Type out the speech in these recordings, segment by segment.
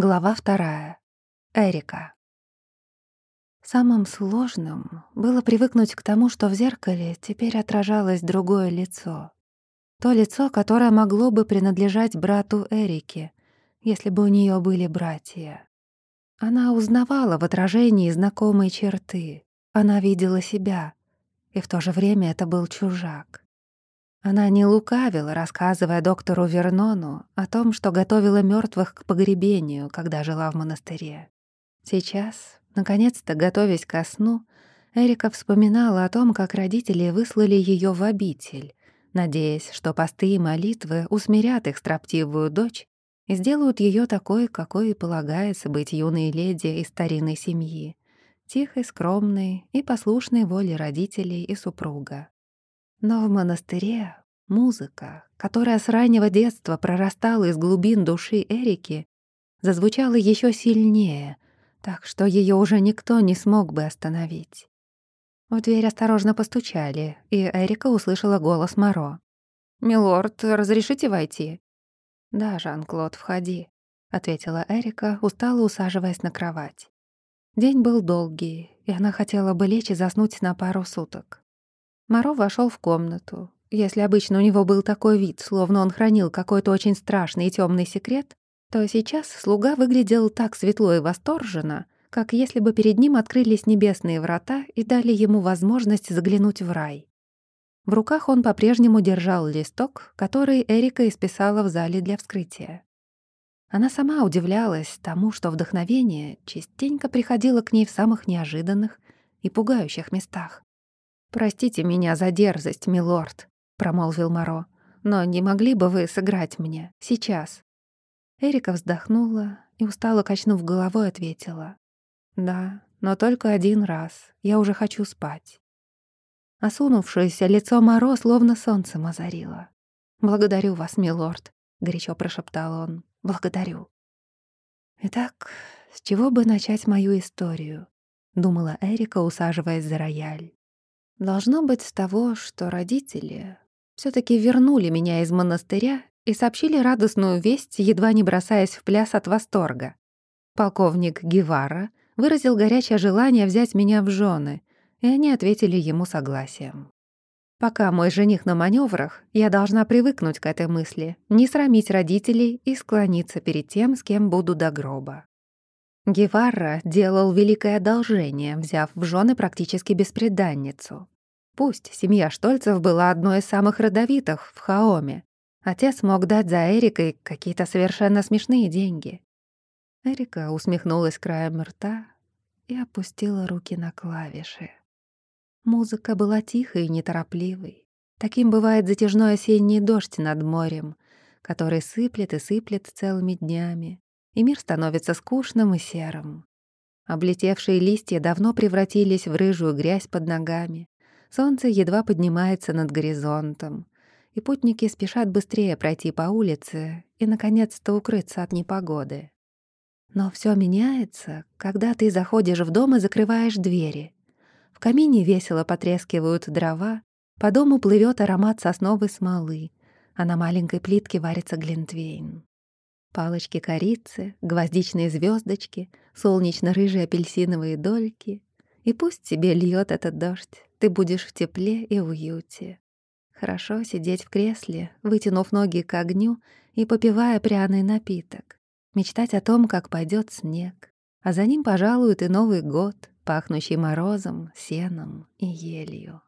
Глава вторая. Эрика. Самым сложным было привыкнуть к тому, что в зеркале теперь отражалось другое лицо. То лицо, которое могло бы принадлежать брату Эрике, если бы у нее были братья. Она узнавала в отражении знакомые черты. Она видела себя, и в то же время это был чужак. Она не лукавила, рассказывая доктору Вернону о том, что готовила мертвых к погребению, когда жила в монастыре. Сейчас, наконец-то готовясь ко сну, Эрика вспоминала о том, как родители выслали ее в обитель, надеясь, что посты и молитвы усмирят их строптивую дочь и сделают ее такой, какой и полагается быть юной леди из старинной семьи, тихой, скромной и послушной воле родителей и супруга. Но в монастыре музыка, которая с раннего детства прорастала из глубин души Эрики, зазвучала еще сильнее, так что ее уже никто не смог бы остановить. В дверь осторожно постучали, и Эрика услышала голос Моро. «Милорд, разрешите войти?» «Да, Жан-Клод, входи», — ответила Эрика, устало усаживаясь на кровать. День был долгий, и она хотела бы лечь и заснуть на пару суток. Моро вошел в комнату. Если обычно у него был такой вид, словно он хранил какой-то очень страшный и темный секрет, то сейчас слуга выглядел так светло и восторженно, как если бы перед ним открылись небесные врата и дали ему возможность заглянуть в рай. В руках он по-прежнему держал листок, который Эрика исписала в зале для вскрытия. Она сама удивлялась тому, что вдохновение частенько приходило к ней в самых неожиданных и пугающих местах. «Простите меня за дерзость, милорд», — промолвил Моро, «но не могли бы вы сыграть мне сейчас?» Эрика вздохнула и, устало качнув головой, ответила. «Да, но только один раз. Я уже хочу спать». Осунувшееся лицо Моро словно солнцем озарило. «Благодарю вас, милорд», — горячо прошептал он. «Благодарю». «Итак, с чего бы начать мою историю?» — думала Эрика, усаживаясь за рояль. Должно быть того, что родители все таки вернули меня из монастыря и сообщили радостную весть, едва не бросаясь в пляс от восторга. Полковник Гевара выразил горячее желание взять меня в жены, и они ответили ему согласием. Пока мой жених на маневрах, я должна привыкнуть к этой мысли, не срамить родителей и склониться перед тем, с кем буду до гроба. Геварра делал великое одолжение, взяв в жены практически беспреданницу. Пусть семья Штольцев была одной из самых родовитых в Хаоме. Отец мог дать за Эрикой какие-то совершенно смешные деньги. Эрика усмехнулась краем рта и опустила руки на клавиши. Музыка была тихой и неторопливой. Таким бывает затяжной осенний дождь над морем, который сыплет и сыплет целыми днями, и мир становится скучным и серым. Облетевшие листья давно превратились в рыжую грязь под ногами. Солнце едва поднимается над горизонтом, и путники спешат быстрее пройти по улице и, наконец-то, укрыться от непогоды. Но все меняется, когда ты заходишь в дом и закрываешь двери. В камине весело потрескивают дрова, по дому плывет аромат сосновой смолы, а на маленькой плитке варится глинтвейн. Палочки корицы, гвоздичные звездочки, солнечно-рыжие апельсиновые дольки. И пусть тебе льет этот дождь, ты будешь в тепле и уюте. Хорошо сидеть в кресле, вытянув ноги к огню и попивая пряный напиток. Мечтать о том, как пойдет снег. А за ним пожалует и Новый год, пахнущий морозом, сеном и елью.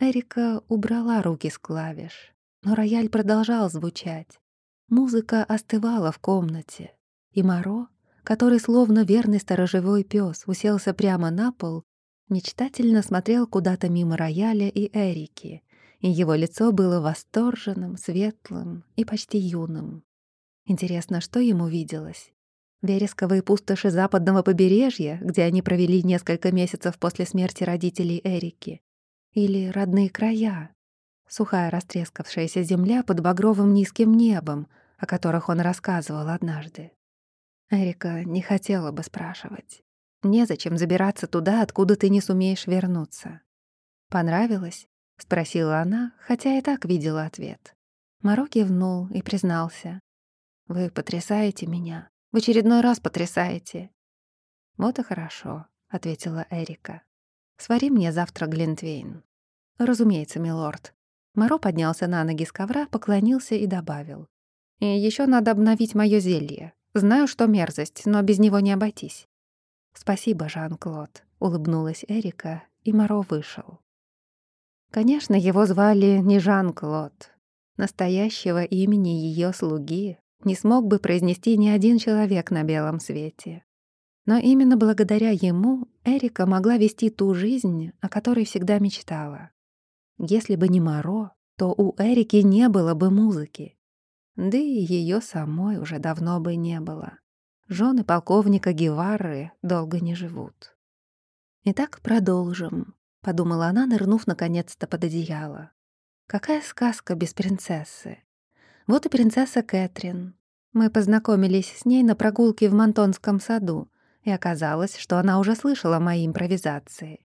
Эрика убрала руки с клавиш, но рояль продолжал звучать. Музыка остывала в комнате, и Моро, который словно верный сторожевой пес уселся прямо на пол, мечтательно смотрел куда-то мимо рояля и Эрики, и его лицо было восторженным, светлым и почти юным. Интересно, что ему виделось? Вересковые пустоши западного побережья, где они провели несколько месяцев после смерти родителей Эрики? Или родные края, Сухая растрескавшаяся земля под багровым низким небом, о которых он рассказывал однажды. Эрика не хотела бы спрашивать. Незачем забираться туда, откуда ты не сумеешь вернуться. «Понравилось?» — спросила она, хотя и так видела ответ. Маро кивнул и признался. «Вы потрясаете меня. В очередной раз потрясаете». «Вот и хорошо», — ответила Эрика. «Свари мне завтра Глинтвейн». «Разумеется, милорд». Моро поднялся на ноги с ковра, поклонился и добавил. «И еще надо обновить мое зелье. Знаю, что мерзость, но без него не обойтись». «Спасибо, Жан-Клод», — улыбнулась Эрика, и Моро вышел. Конечно, его звали не Жан-Клод. Настоящего имени ее слуги не смог бы произнести ни один человек на белом свете. Но именно благодаря ему Эрика могла вести ту жизнь, о которой всегда мечтала. Если бы не Моро, то у Эрики не было бы музыки. Да и ее самой уже давно бы не было. Жены полковника Гевары долго не живут. Итак, продолжим подумала она, нырнув наконец-то под одеяло. Какая сказка без принцессы? Вот и принцесса Кэтрин. Мы познакомились с ней на прогулке в Монтонском саду, и оказалось, что она уже слышала мои импровизации.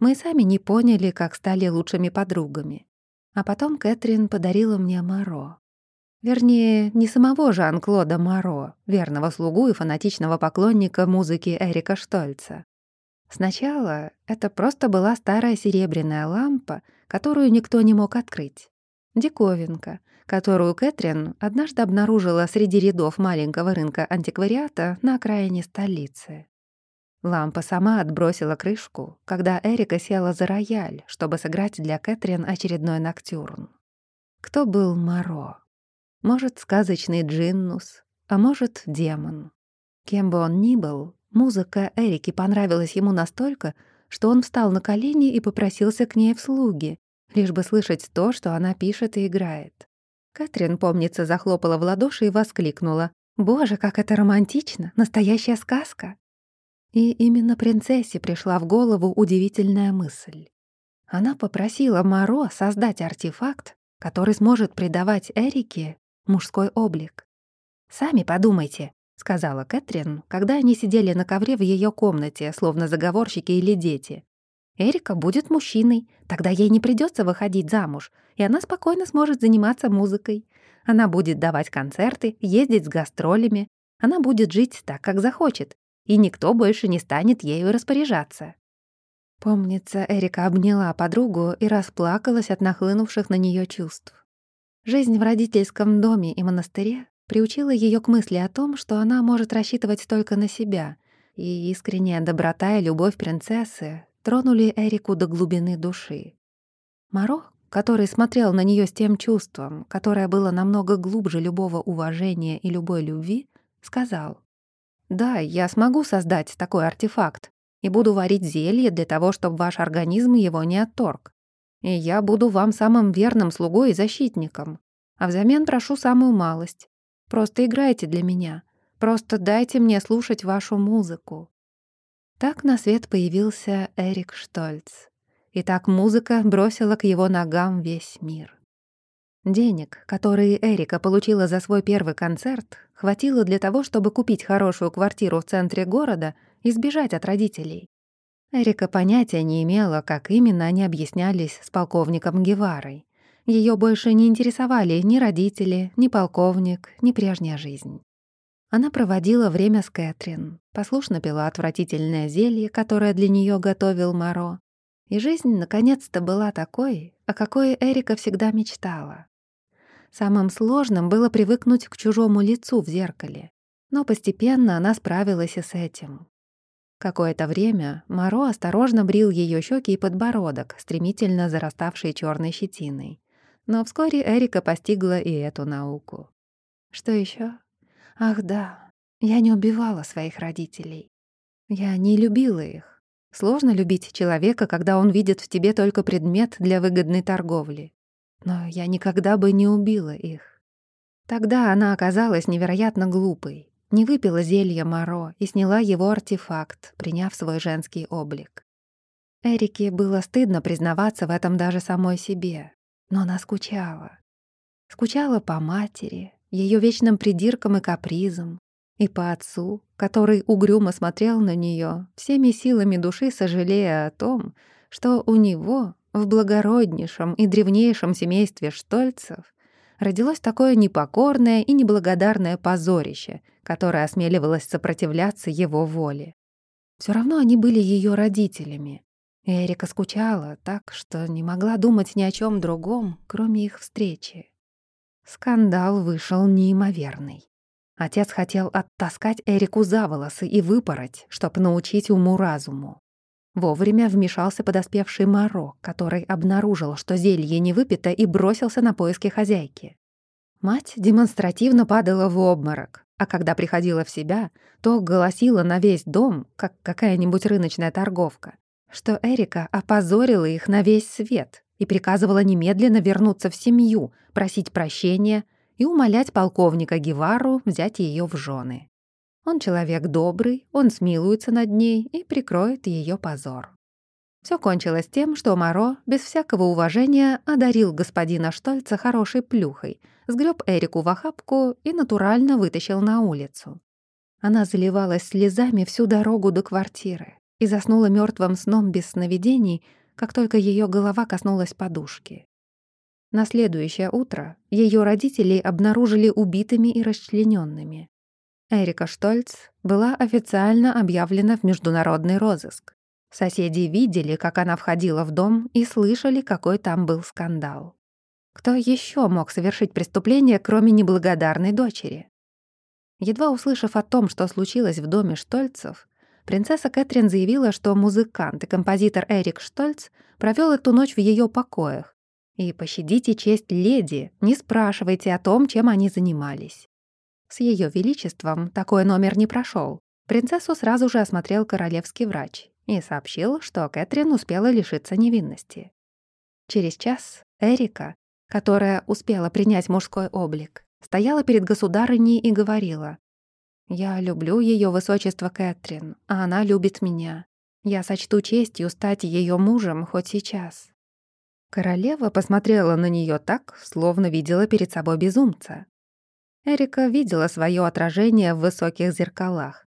Мы сами не поняли, как стали лучшими подругами. А потом Кэтрин подарила мне Моро. Вернее, не самого Жан-Клода Моро, верного слугу и фанатичного поклонника музыки Эрика Штольца, Сначала это просто была старая серебряная лампа, которую никто не мог открыть. Диковинка, которую Кэтрин однажды обнаружила среди рядов маленького рынка антиквариата на окраине столицы. Лампа сама отбросила крышку, когда Эрика села за рояль, чтобы сыграть для Кэтрин очередной ноктюрн. Кто был Моро? Может, сказочный Джиннус, а может, демон. Кем бы он ни был, Музыка Эрики понравилась ему настолько, что он встал на колени и попросился к ней в слуги, лишь бы слышать то, что она пишет и играет. Кэтрин, помнится, захлопала в ладоши и воскликнула. «Боже, как это романтично! Настоящая сказка!» И именно принцессе пришла в голову удивительная мысль. Она попросила Маро создать артефакт, который сможет придавать Эрике мужской облик. «Сами подумайте, — сказала Кэтрин, когда они сидели на ковре в ее комнате, словно заговорщики или дети. «Эрика будет мужчиной, тогда ей не придется выходить замуж, и она спокойно сможет заниматься музыкой. Она будет давать концерты, ездить с гастролями, она будет жить так, как захочет, и никто больше не станет ею распоряжаться». Помнится, Эрика обняла подругу и расплакалась от нахлынувших на нее чувств. Жизнь в родительском доме и монастыре приучила ее к мысли о том, что она может рассчитывать только на себя, и искренняя доброта и любовь принцессы тронули Эрику до глубины души. Маро, который смотрел на нее с тем чувством, которое было намного глубже любого уважения и любой любви, сказал, «Да, я смогу создать такой артефакт и буду варить зелье для того, чтобы ваш организм его не отторг. И я буду вам самым верным слугой и защитником, а взамен прошу самую малость Просто играйте для меня. Просто дайте мне слушать вашу музыку». Так на свет появился Эрик Штольц. И так музыка бросила к его ногам весь мир. Денег, которые Эрика получила за свой первый концерт, хватило для того, чтобы купить хорошую квартиру в центре города и сбежать от родителей. Эрика понятия не имела, как именно они объяснялись с полковником Геварой. Ее больше не интересовали ни родители, ни полковник, ни прежняя жизнь. Она проводила время с Кэтрин, послушно пила отвратительное зелье, которое для нее готовил Моро. И жизнь наконец-то была такой, о какой Эрика всегда мечтала. Самым сложным было привыкнуть к чужому лицу в зеркале, но постепенно она справилась и с этим. Какое-то время Моро осторожно брил ее щеки и подбородок, стремительно зараставшие черной щетиной. Но вскоре Эрика постигла и эту науку. Что еще? Ах да, я не убивала своих родителей. Я не любила их. Сложно любить человека, когда он видит в тебе только предмет для выгодной торговли. Но я никогда бы не убила их. Тогда она оказалась невероятно глупой, не выпила зелье Моро и сняла его артефакт, приняв свой женский облик. Эрике было стыдно признаваться в этом даже самой себе, но она скучала. Скучала по матери, ее вечным придиркам и капризам, и по отцу, который угрюмо смотрел на нее, всеми силами души сожалея о том, что у него в благороднейшем и древнейшем семействе Штольцев родилось такое непокорное и неблагодарное позорище, которое осмеливалось сопротивляться его воле. Все равно они были ее родителями. Эрика скучала так, что не могла думать ни о чем другом, кроме их встречи. Скандал вышел неимоверный. Отец хотел оттаскать Эрику за волосы и выпороть, чтобы научить уму-разуму. Вовремя вмешался подоспевший Маро, который обнаружил, что зелье не выпито, и бросился на поиски хозяйки. Мать демонстративно падала в обморок, а когда приходила в себя, то голосила на весь дом, как какая-нибудь рыночная торговка, что Эрика опозорила их на весь свет и приказывала немедленно вернуться в семью, просить прощения и умолять полковника Гевару взять ее в жены. Он человек добрый, он смилуется над ней и прикроет ее позор. Все кончилось тем, что Маро без всякого уважения одарил господина Штольца хорошей плюхой, сгреб Эрику в охапку и натурально вытащил на улицу. Она заливалась слезами всю дорогу до квартиры и заснула мертвым сном без сновидений, как только ее голова коснулась подушки. На следующее утро ее родители обнаружили убитыми и расчлененными. Эрика Штольц была официально объявлена в международный розыск. Соседи видели, как она входила в дом и слышали, какой там был скандал. Кто еще мог совершить преступление, кроме неблагодарной дочери? Едва услышав о том, что случилось в доме Штольцев, принцесса Кэтрин заявила, что музыкант и композитор Эрик Штольц провел эту ночь в ее покоях. И пощадите честь леди, не спрашивайте о том, чем они занимались. С Ее Величеством такой номер не прошел. Принцессу сразу же осмотрел королевский врач и сообщил, что Кэтрин успела лишиться невинности. Через час Эрика, которая успела принять мужской облик, стояла перед государыней и говорила «Я люблю ее высочество Кэтрин, а она любит меня. Я сочту честью стать ее мужем хоть сейчас». Королева посмотрела на нее так, словно видела перед собой безумца. Эрика видела свое отражение в высоких зеркалах.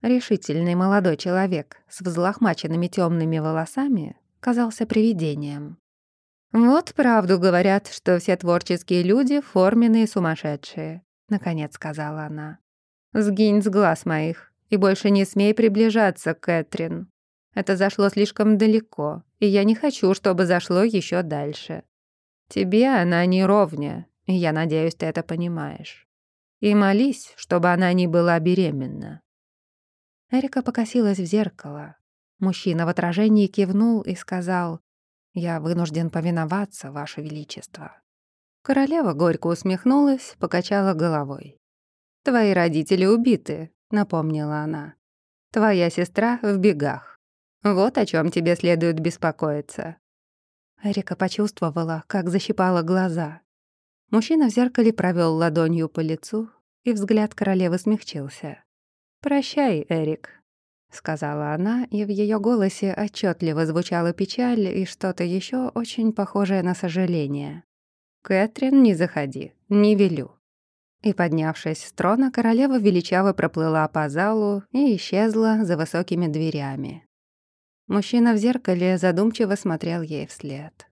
Решительный молодой человек с взлохмаченными темными волосами казался привидением. «Вот правду говорят, что все творческие люди — форменные сумасшедшие», — наконец сказала она. «Сгинь с глаз моих и больше не смей приближаться, Кэтрин. Это зашло слишком далеко, и я не хочу, чтобы зашло еще дальше. Тебе она не ровня, и я надеюсь, ты это понимаешь и молись, чтобы она не была беременна». Эрика покосилась в зеркало. Мужчина в отражении кивнул и сказал, «Я вынужден повиноваться, Ваше Величество». Королева горько усмехнулась, покачала головой. «Твои родители убиты», — напомнила она. «Твоя сестра в бегах. Вот о чем тебе следует беспокоиться». Эрика почувствовала, как защипала глаза. Мужчина в зеркале провел ладонью по лицу, и взгляд королевы смягчился. «Прощай, Эрик», — сказала она, и в ее голосе отчетливо звучала печаль и что-то еще очень похожее на сожаление. «Кэтрин, не заходи, не велю». И, поднявшись с трона, королева величаво проплыла по залу и исчезла за высокими дверями. Мужчина в зеркале задумчиво смотрел ей вслед.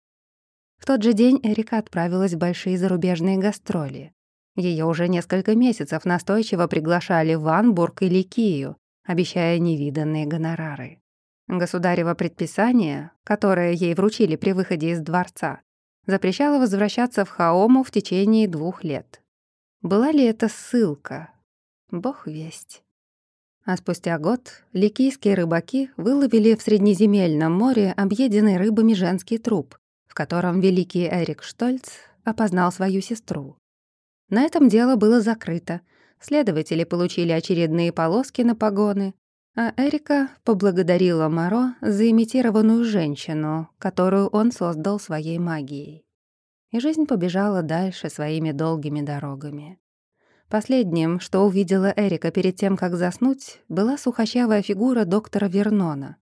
В тот же день Эрика отправилась в большие зарубежные гастроли. Ее уже несколько месяцев настойчиво приглашали в Анбург или Кию, обещая невиданные гонорары. Государево предписание, которое ей вручили при выходе из дворца, запрещало возвращаться в Хаому в течение двух лет. Была ли это ссылка? Бог весть. А спустя год ликийские рыбаки выловили в Среднеземельном море объеденный рыбами женский труп, в котором великий Эрик Штольц опознал свою сестру. На этом дело было закрыто. Следователи получили очередные полоски на погоны, а Эрика поблагодарила Маро за имитированную женщину, которую он создал своей магией. И жизнь побежала дальше своими долгими дорогами. Последним, что увидела Эрика перед тем, как заснуть, была сухощавая фигура доктора Вернона.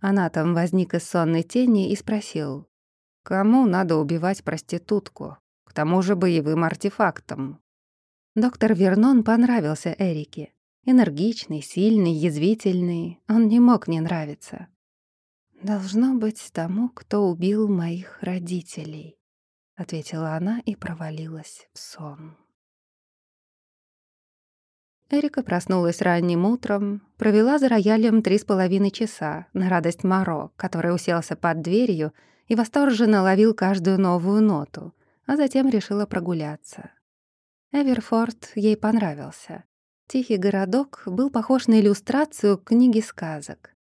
Она там возник из сонной тени и спросил, Кому надо убивать проститутку? К тому же боевым артефактом. Доктор Вернон понравился Эрике. Энергичный, сильный, язвительный. Он не мог не нравиться. «Должно быть тому, кто убил моих родителей», — ответила она и провалилась в сон. Эрика проснулась ранним утром, провела за роялем три с половиной часа на радость Моро, который уселся под дверью и восторженно ловил каждую новую ноту, а затем решила прогуляться. Эверфорд ей понравился. Тихий городок был похож на иллюстрацию книги сказок.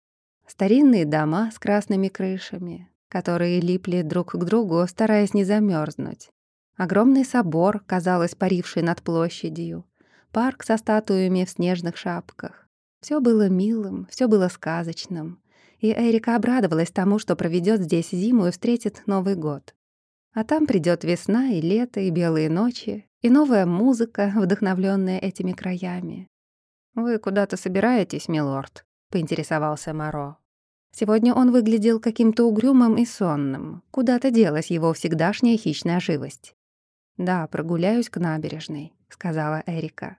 Старинные дома с красными крышами, которые липли друг к другу, стараясь не замерзнуть. Огромный собор, казалось, паривший над площадью. Парк со статуями в снежных шапках. Все было милым, все было сказочным. И Эрика обрадовалась тому, что проведет здесь зиму и встретит Новый год. А там придет весна и лето, и белые ночи, и новая музыка, вдохновленная этими краями. «Вы куда-то собираетесь, милорд?» — поинтересовался Моро. Сегодня он выглядел каким-то угрюмым и сонным. Куда-то делась его всегдашняя хищная живость. «Да, прогуляюсь к набережной», — сказала Эрика.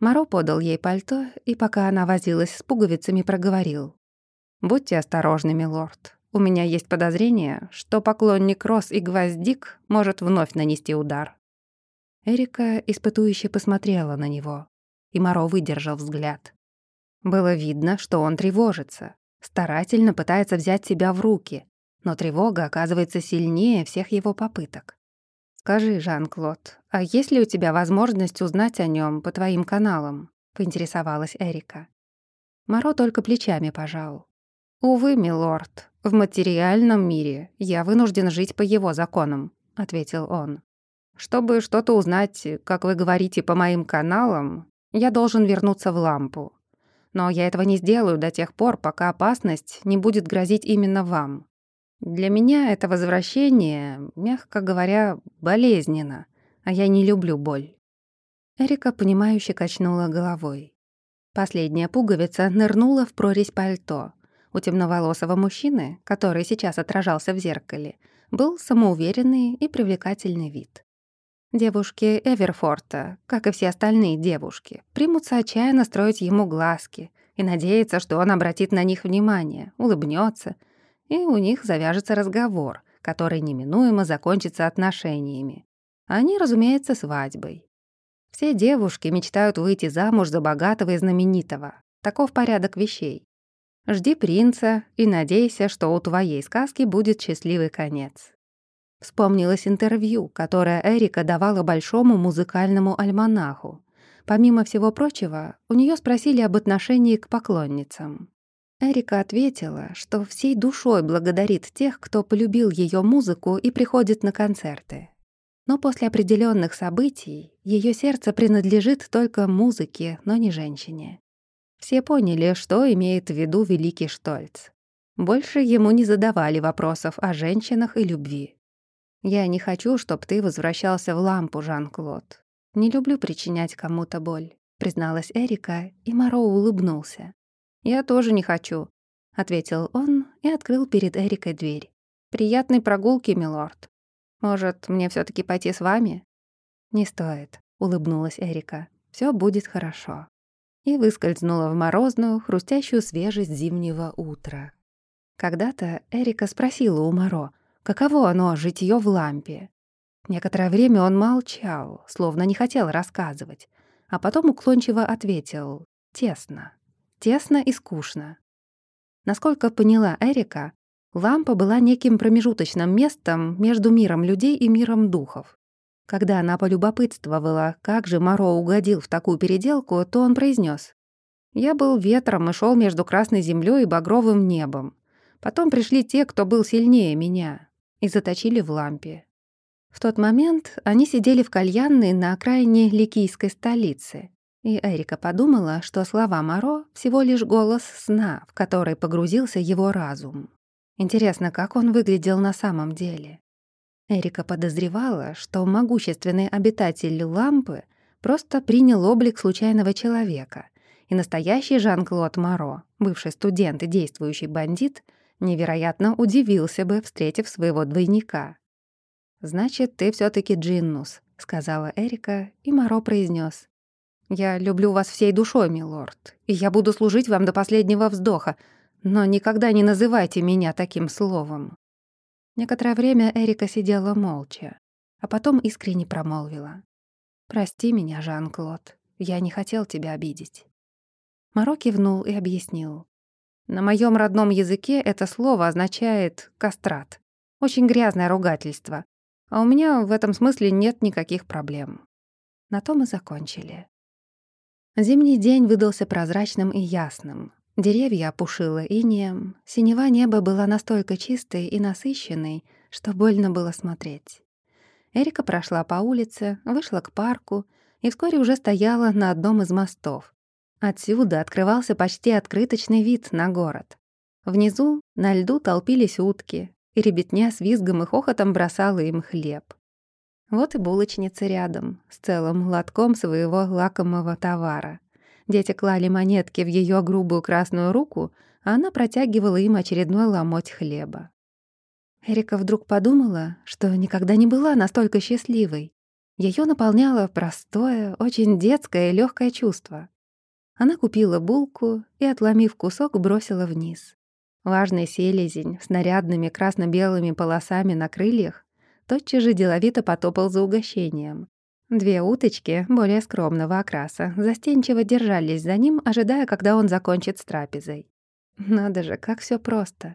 Моро подал ей пальто, и пока она возилась с пуговицами, проговорил. «Будьте осторожны, милорд. У меня есть подозрение, что поклонник Рос и Гвоздик может вновь нанести удар». Эрика испытующе посмотрела на него, и Моро выдержал взгляд. Было видно, что он тревожится, старательно пытается взять себя в руки, но тревога оказывается сильнее всех его попыток. «Скажи, Жан-Клод, а есть ли у тебя возможность узнать о нем по твоим каналам?» — поинтересовалась Эрика. Моро только плечами пожал. «Увы, милорд, в материальном мире я вынужден жить по его законам», — ответил он. «Чтобы что-то узнать, как вы говорите, по моим каналам, я должен вернуться в лампу. Но я этого не сделаю до тех пор, пока опасность не будет грозить именно вам. Для меня это возвращение, мягко говоря, болезненно, а я не люблю боль». Эрика, понимающе качнула головой. Последняя пуговица нырнула в прорезь пальто. У темноволосого мужчины, который сейчас отражался в зеркале, был самоуверенный и привлекательный вид. Девушки Эверфорта, как и все остальные девушки, примутся отчаянно строить ему глазки и надеяться, что он обратит на них внимание, улыбнется, и у них завяжется разговор, который неминуемо закончится отношениями. Они, разумеется, свадьбой. Все девушки мечтают выйти замуж за богатого и знаменитого. Таков порядок вещей. Жди принца и надейся, что у твоей сказки будет счастливый конец. Вспомнилось интервью, которое Эрика давала большому музыкальному альманаху. Помимо всего прочего, у нее спросили об отношении к поклонницам. Эрика ответила, что всей душой благодарит тех, кто полюбил ее музыку и приходит на концерты. Но после определенных событий ее сердце принадлежит только музыке, но не женщине. Все поняли, что имеет в виду великий Штольц. Больше ему не задавали вопросов о женщинах и любви. «Я не хочу, чтобы ты возвращался в лампу, Жан-Клод. Не люблю причинять кому-то боль», — призналась Эрика, и Моро улыбнулся. «Я тоже не хочу», — ответил он и открыл перед Эрикой дверь. «Приятной прогулки, милорд. Может, мне все таки пойти с вами?» «Не стоит», — улыбнулась Эрика. Все будет хорошо». И выскользнула в морозную, хрустящую свежесть зимнего утра. Когда-то Эрика спросила у Моро, Каково оно, житьё в лампе? Некоторое время он молчал, словно не хотел рассказывать, а потом уклончиво ответил «тесно». Тесно и скучно. Насколько поняла Эрика, лампа была неким промежуточным местом между миром людей и миром духов. Когда она полюбопытствовала, как же Моро угодил в такую переделку, то он произнес: «Я был ветром и шел между красной землей и багровым небом. Потом пришли те, кто был сильнее меня и заточили в лампе. В тот момент они сидели в кальянной на окраине ликийской столицы, и Эрика подумала, что слова Моро — всего лишь голос сна, в который погрузился его разум. Интересно, как он выглядел на самом деле? Эрика подозревала, что могущественный обитатель лампы просто принял облик случайного человека, и настоящий Жан-Клод Моро, бывший студент и действующий бандит — невероятно удивился бы, встретив своего двойника. «Значит, ты все таки Джиннус», — сказала Эрика, и Моро произнес: «Я люблю вас всей душой, милорд, и я буду служить вам до последнего вздоха, но никогда не называйте меня таким словом». Некоторое время Эрика сидела молча. а потом искренне промолвила. «Прости меня, Жан-Клод, я не хотел тебя обидеть». Маро кивнул и объяснил. На моем родном языке это слово означает «кастрат». Очень грязное ругательство. А у меня в этом смысле нет никаких проблем. На том и закончили. Зимний день выдался прозрачным и ясным. Деревья опушило инеем, синева неба была настолько чистой и насыщенной, что больно было смотреть. Эрика прошла по улице, вышла к парку и вскоре уже стояла на одном из мостов. Отсюда открывался почти открыточный вид на город. Внизу на льду толпились утки, и ребятня с визгом и хохотом бросала им хлеб. Вот и булочница рядом, с целым лотком своего лакомого товара. Дети клали монетки в ее грубую красную руку, а она протягивала им очередной ломоть хлеба. Эрика вдруг подумала, что никогда не была настолько счастливой. Ее наполняло простое, очень детское и легкое чувство. Она купила булку и, отломив кусок, бросила вниз. Важный селезень с нарядными красно-белыми полосами на крыльях тотчас же деловито потопал за угощением. Две уточки, более скромного окраса, застенчиво держались за ним, ожидая, когда он закончит с трапезой. Надо же, как все просто.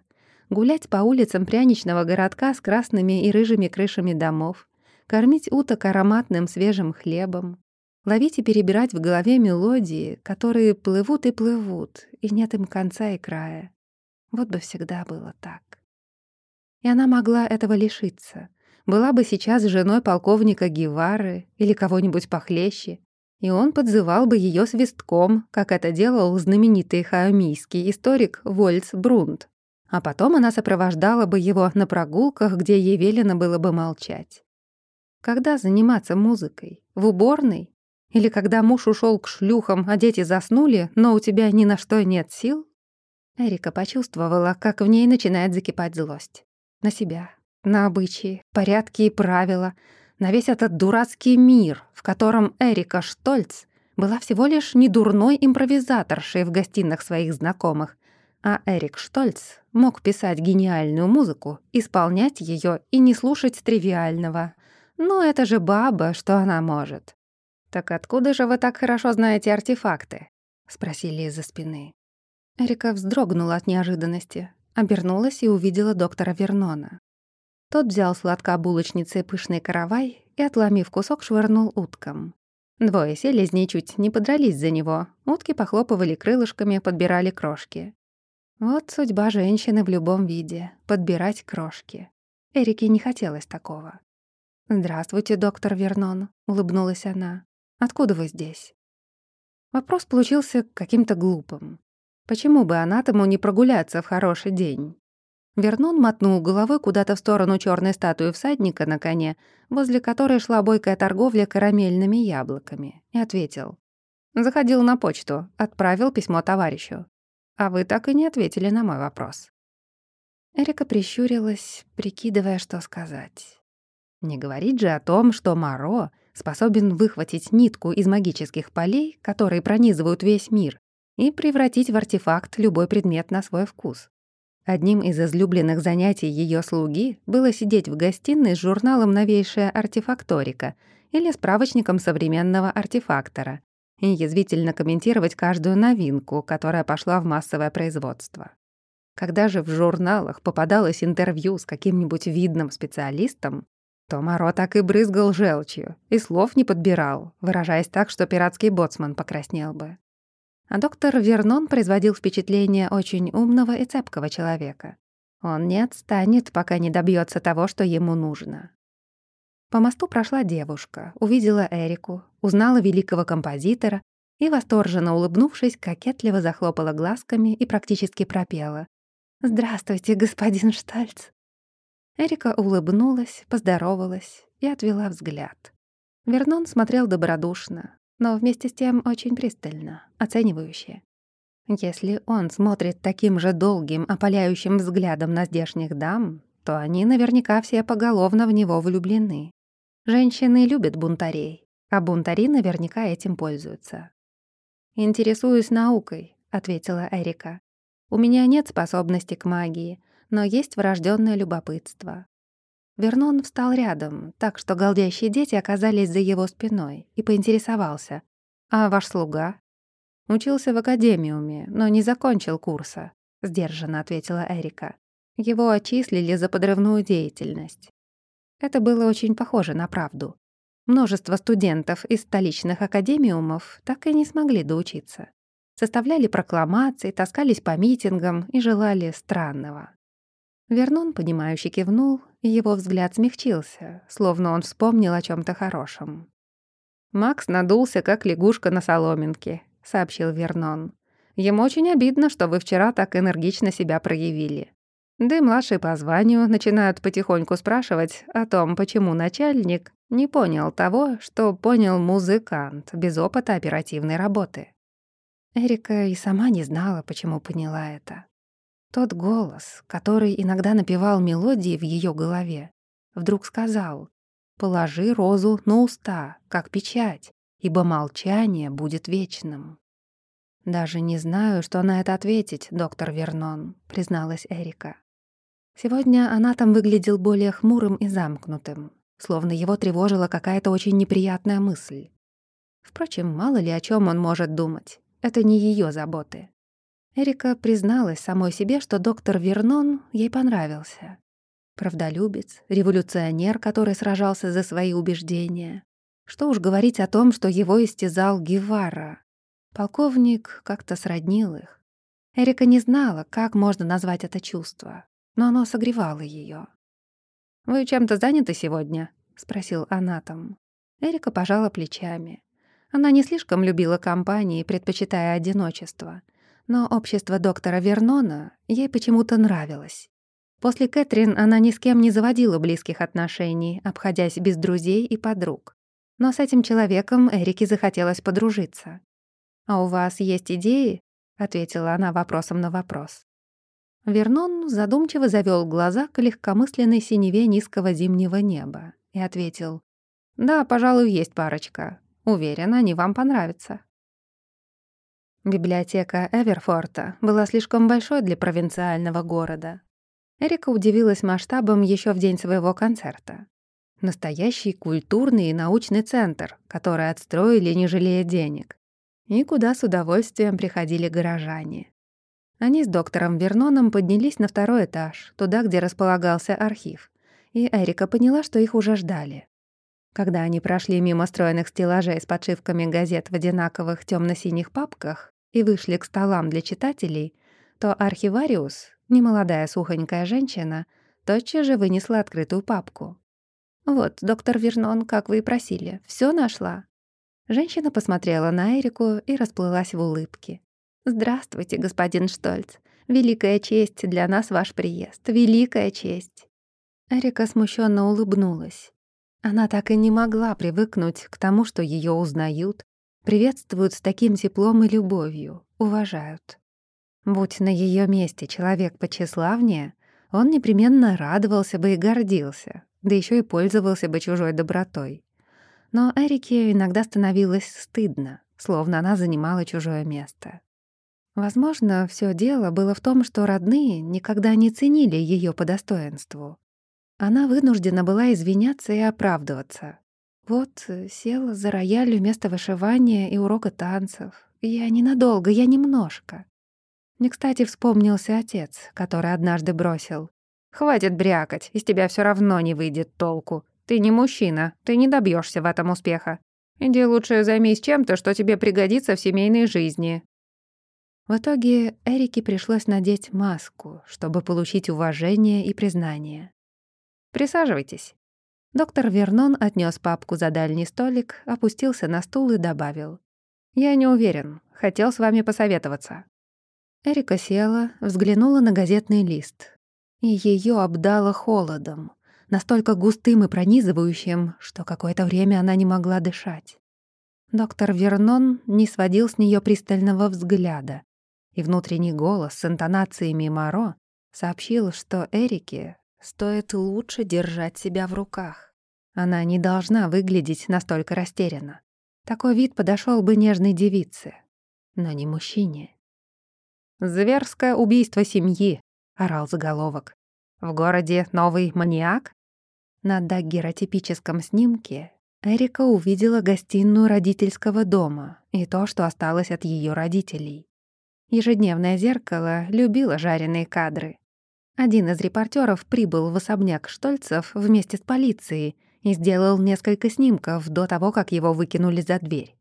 Гулять по улицам пряничного городка с красными и рыжими крышами домов, кормить уток ароматным свежим хлебом, ловить и перебирать в голове мелодии, которые плывут и плывут, и нет им конца и края. Вот бы всегда было так. И она могла этого лишиться, была бы сейчас женой полковника Гевары или кого-нибудь похлеще, и он подзывал бы ее свистком, как это делал знаменитый хаомийский историк Вольц Брунт. А потом она сопровождала бы его на прогулках, где ей велено было бы молчать. Когда заниматься музыкой? В уборной? Или когда муж ушел к шлюхам, а дети заснули, но у тебя ни на что нет сил? Эрика почувствовала, как в ней начинает закипать злость. На себя, на обычаи, порядки и правила, на весь этот дурацкий мир, в котором Эрика Штольц была всего лишь недурной импровизаторшей в гостиных своих знакомых, а Эрик Штольц мог писать гениальную музыку, исполнять ее и не слушать тривиального. Ну, это же баба, что она может. «Так откуда же вы так хорошо знаете артефакты?» — спросили из-за спины. Эрика вздрогнула от неожиданности, обернулась и увидела доктора Вернона. Тот взял с лотка булочницы пышный каравай и, отломив кусок, швырнул уткам. Двое селезней чуть не подрались за него. Утки похлопывали крылышками, подбирали крошки. Вот судьба женщины в любом виде — подбирать крошки. Эрике не хотелось такого. «Здравствуйте, доктор Вернон», — улыбнулась она. «Откуда вы здесь?» Вопрос получился каким-то глупым. Почему бы анатому не прогуляться в хороший день? Вернон мотнул головой куда-то в сторону черной статуи всадника на коне, возле которой шла бойкая торговля карамельными яблоками, и ответил. «Заходил на почту, отправил письмо товарищу. А вы так и не ответили на мой вопрос». Эрика прищурилась, прикидывая, что сказать. Не говорить же о том, что Маро способен выхватить нитку из магических полей, которые пронизывают весь мир, и превратить в артефакт любой предмет на свой вкус. Одним из излюбленных занятий ее слуги было сидеть в гостиной с журналом «Новейшая артефакторика» или справочником современного артефактора и язвительно комментировать каждую новинку, которая пошла в массовое производство. Когда же в журналах попадалось интервью с каким-нибудь видным специалистом, то Моро так и брызгал желчью и слов не подбирал, выражаясь так, что пиратский боцман покраснел бы. А доктор Вернон производил впечатление очень умного и цепкого человека. Он не отстанет, пока не добьется того, что ему нужно. По мосту прошла девушка, увидела Эрику, узнала великого композитора и, восторженно улыбнувшись, кокетливо захлопала глазками и практически пропела. «Здравствуйте, господин Штальц!» Эрика улыбнулась, поздоровалась и отвела взгляд. Вернон смотрел добродушно, но вместе с тем очень пристально, оценивающе. Если он смотрит таким же долгим, опаляющим взглядом на здешних дам, то они наверняка все поголовно в него влюблены. Женщины любят бунтарей, а бунтари наверняка этим пользуются. «Интересуюсь наукой», — ответила Эрика. «У меня нет способности к магии, но есть врожденное любопытство. Вернон встал рядом, так что голдящие дети оказались за его спиной, и поинтересовался. «А ваш слуга?» «Учился в академиуме, но не закончил курса», — сдержанно ответила Эрика. «Его отчислили за подрывную деятельность». Это было очень похоже на правду. Множество студентов из столичных академиумов так и не смогли доучиться. Составляли прокламации, таскались по митингам и желали странного. Вернон, понимающе кивнул, его взгляд смягчился, словно он вспомнил о чем то хорошем. «Макс надулся, как лягушка на соломинке», — сообщил Вернон. «Ему очень обидно, что вы вчера так энергично себя проявили. Да и младшие по званию начинают потихоньку спрашивать о том, почему начальник не понял того, что понял музыкант без опыта оперативной работы». Эрика и сама не знала, почему поняла это. Тот голос, который иногда напевал мелодии в ее голове, вдруг сказал «Положи розу на уста, как печать, ибо молчание будет вечным». «Даже не знаю, что на это ответить, доктор Вернон», — призналась Эрика. Сегодня она там выглядел более хмурым и замкнутым, словно его тревожила какая-то очень неприятная мысль. Впрочем, мало ли о чем он может думать. Это не ее заботы. Эрика призналась самой себе, что доктор Вернон ей понравился. Правдолюбец, революционер, который сражался за свои убеждения. Что уж говорить о том, что его истязал Гевара. Полковник как-то сроднил их. Эрика не знала, как можно назвать это чувство, но оно согревало ее. «Вы чем-то заняты сегодня?» — спросил Анатом. Эрика пожала плечами. Она не слишком любила компании, предпочитая одиночество — но общество доктора Вернона ей почему-то нравилось. После Кэтрин она ни с кем не заводила близких отношений, обходясь без друзей и подруг. Но с этим человеком Эрике захотелось подружиться. «А у вас есть идеи?» — ответила она вопросом на вопрос. Вернон задумчиво завёл глаза к легкомысленной синеве низкого зимнего неба и ответил. «Да, пожалуй, есть парочка. Уверен, они вам понравятся». Библиотека Эверфорта была слишком большой для провинциального города. Эрика удивилась масштабом еще в день своего концерта. Настоящий культурный и научный центр, который отстроили, не жалея денег. И куда с удовольствием приходили горожане. Они с доктором Верноном поднялись на второй этаж, туда, где располагался архив. И Эрика поняла, что их уже ждали. Когда они прошли мимо стройных стеллажей с подшивками газет в одинаковых темно синих папках, и вышли к столам для читателей, то архивариус, немолодая сухонькая женщина, тотчас же вынесла открытую папку. «Вот, доктор Вернон, как вы и просили, все нашла». Женщина посмотрела на Эрику и расплылась в улыбке. «Здравствуйте, господин Штольц. Великая честь для нас ваш приезд. Великая честь». Эрика смущенно улыбнулась. Она так и не могла привыкнуть к тому, что ее узнают, приветствуют с таким теплом и любовью, уважают. Будь на ее месте человек почеславнее, он непременно радовался бы и гордился, да еще и пользовался бы чужой добротой. Но Эрике иногда становилось стыдно, словно она занимала чужое место. Возможно, все дело было в том, что родные никогда не ценили ее по достоинству. Она вынуждена была извиняться и оправдываться, вот э, села за рояль вместо вышивания и урока танцев. Я ненадолго, я немножко. Не кстати вспомнился отец, который однажды бросил. «Хватит брякать, из тебя все равно не выйдет толку. Ты не мужчина, ты не добьешься в этом успеха. Иди лучше займись чем-то, что тебе пригодится в семейной жизни». В итоге Эрике пришлось надеть маску, чтобы получить уважение и признание. «Присаживайтесь», Доктор Вернон отнес папку за дальний столик, опустился на стул и добавил. «Я не уверен. Хотел с вами посоветоваться». Эрика села, взглянула на газетный лист. И ее обдало холодом, настолько густым и пронизывающим, что какое-то время она не могла дышать. Доктор Вернон не сводил с нее пристального взгляда, и внутренний голос с интонациями Маро сообщил, что Эрике стоит лучше держать себя в руках. Она не должна выглядеть настолько растерянно. Такой вид подошел бы нежной девице, но не мужчине. «Зверское убийство семьи», — орал заголовок. «В городе новый маньяк?» На дагеротипическом снимке Эрика увидела гостиную родительского дома и то, что осталось от ее родителей. Ежедневное зеркало любило жареные кадры. Один из репортеров прибыл в особняк Штольцев вместе с полицией и сделал несколько снимков до того, как его выкинули за дверь.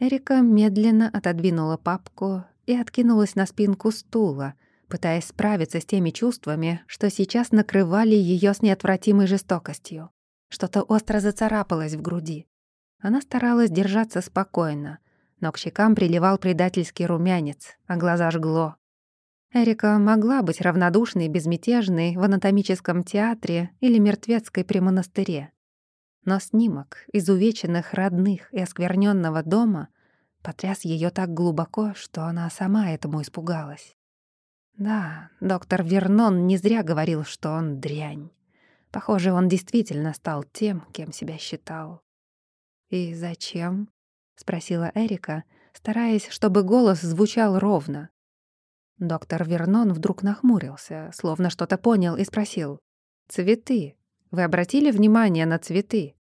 Эрика медленно отодвинула папку и откинулась на спинку стула, пытаясь справиться с теми чувствами, что сейчас накрывали ее с неотвратимой жестокостью. Что-то остро зацарапалось в груди. Она старалась держаться спокойно, но к щекам приливал предательский румянец, а глаза жгло. Эрика могла быть равнодушной и безмятежной в анатомическом театре или мертвецкой при монастыре. Но снимок изувеченных родных и оскверненного дома потряс ее так глубоко, что она сама этому испугалась. Да, доктор Вернон не зря говорил, что он дрянь. Похоже, он действительно стал тем, кем себя считал. «И зачем?» — спросила Эрика, стараясь, чтобы голос звучал ровно. Доктор Вернон вдруг нахмурился, словно что-то понял, и спросил. «Цветы. Вы обратили внимание на цветы?»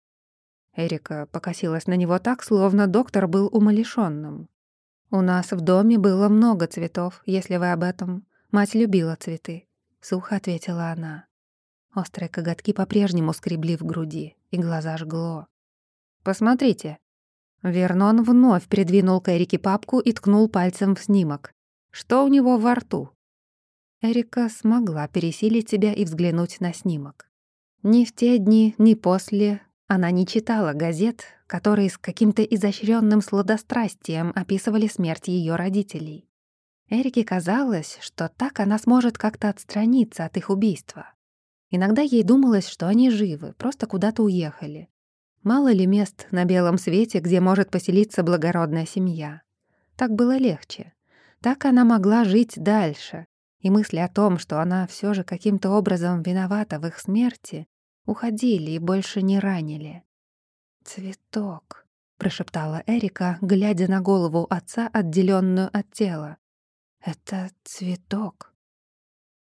Эрика покосилась на него так, словно доктор был умалишённым. «У нас в доме было много цветов, если вы об этом. Мать любила цветы», — сухо ответила она. Острые коготки по-прежнему скребли в груди, и глаза жгло. «Посмотрите». Вернон вновь придвинул к Эрике папку и ткнул пальцем в снимок. «Что у него во рту?» Эрика смогла пересилить себя и взглянуть на снимок. Ни в те дни, ни после она не читала газет, которые с каким-то изощренным сладострастием описывали смерть ее родителей. Эрике казалось, что так она сможет как-то отстраниться от их убийства. Иногда ей думалось, что они живы, просто куда-то уехали. Мало ли мест на белом свете, где может поселиться благородная семья. Так было легче. Так она могла жить дальше. И мысли о том, что она все же каким-то образом виновата в их смерти, уходили и больше не ранили. «Цветок», — прошептала Эрика, глядя на голову отца, отделенную от тела. «Это цветок».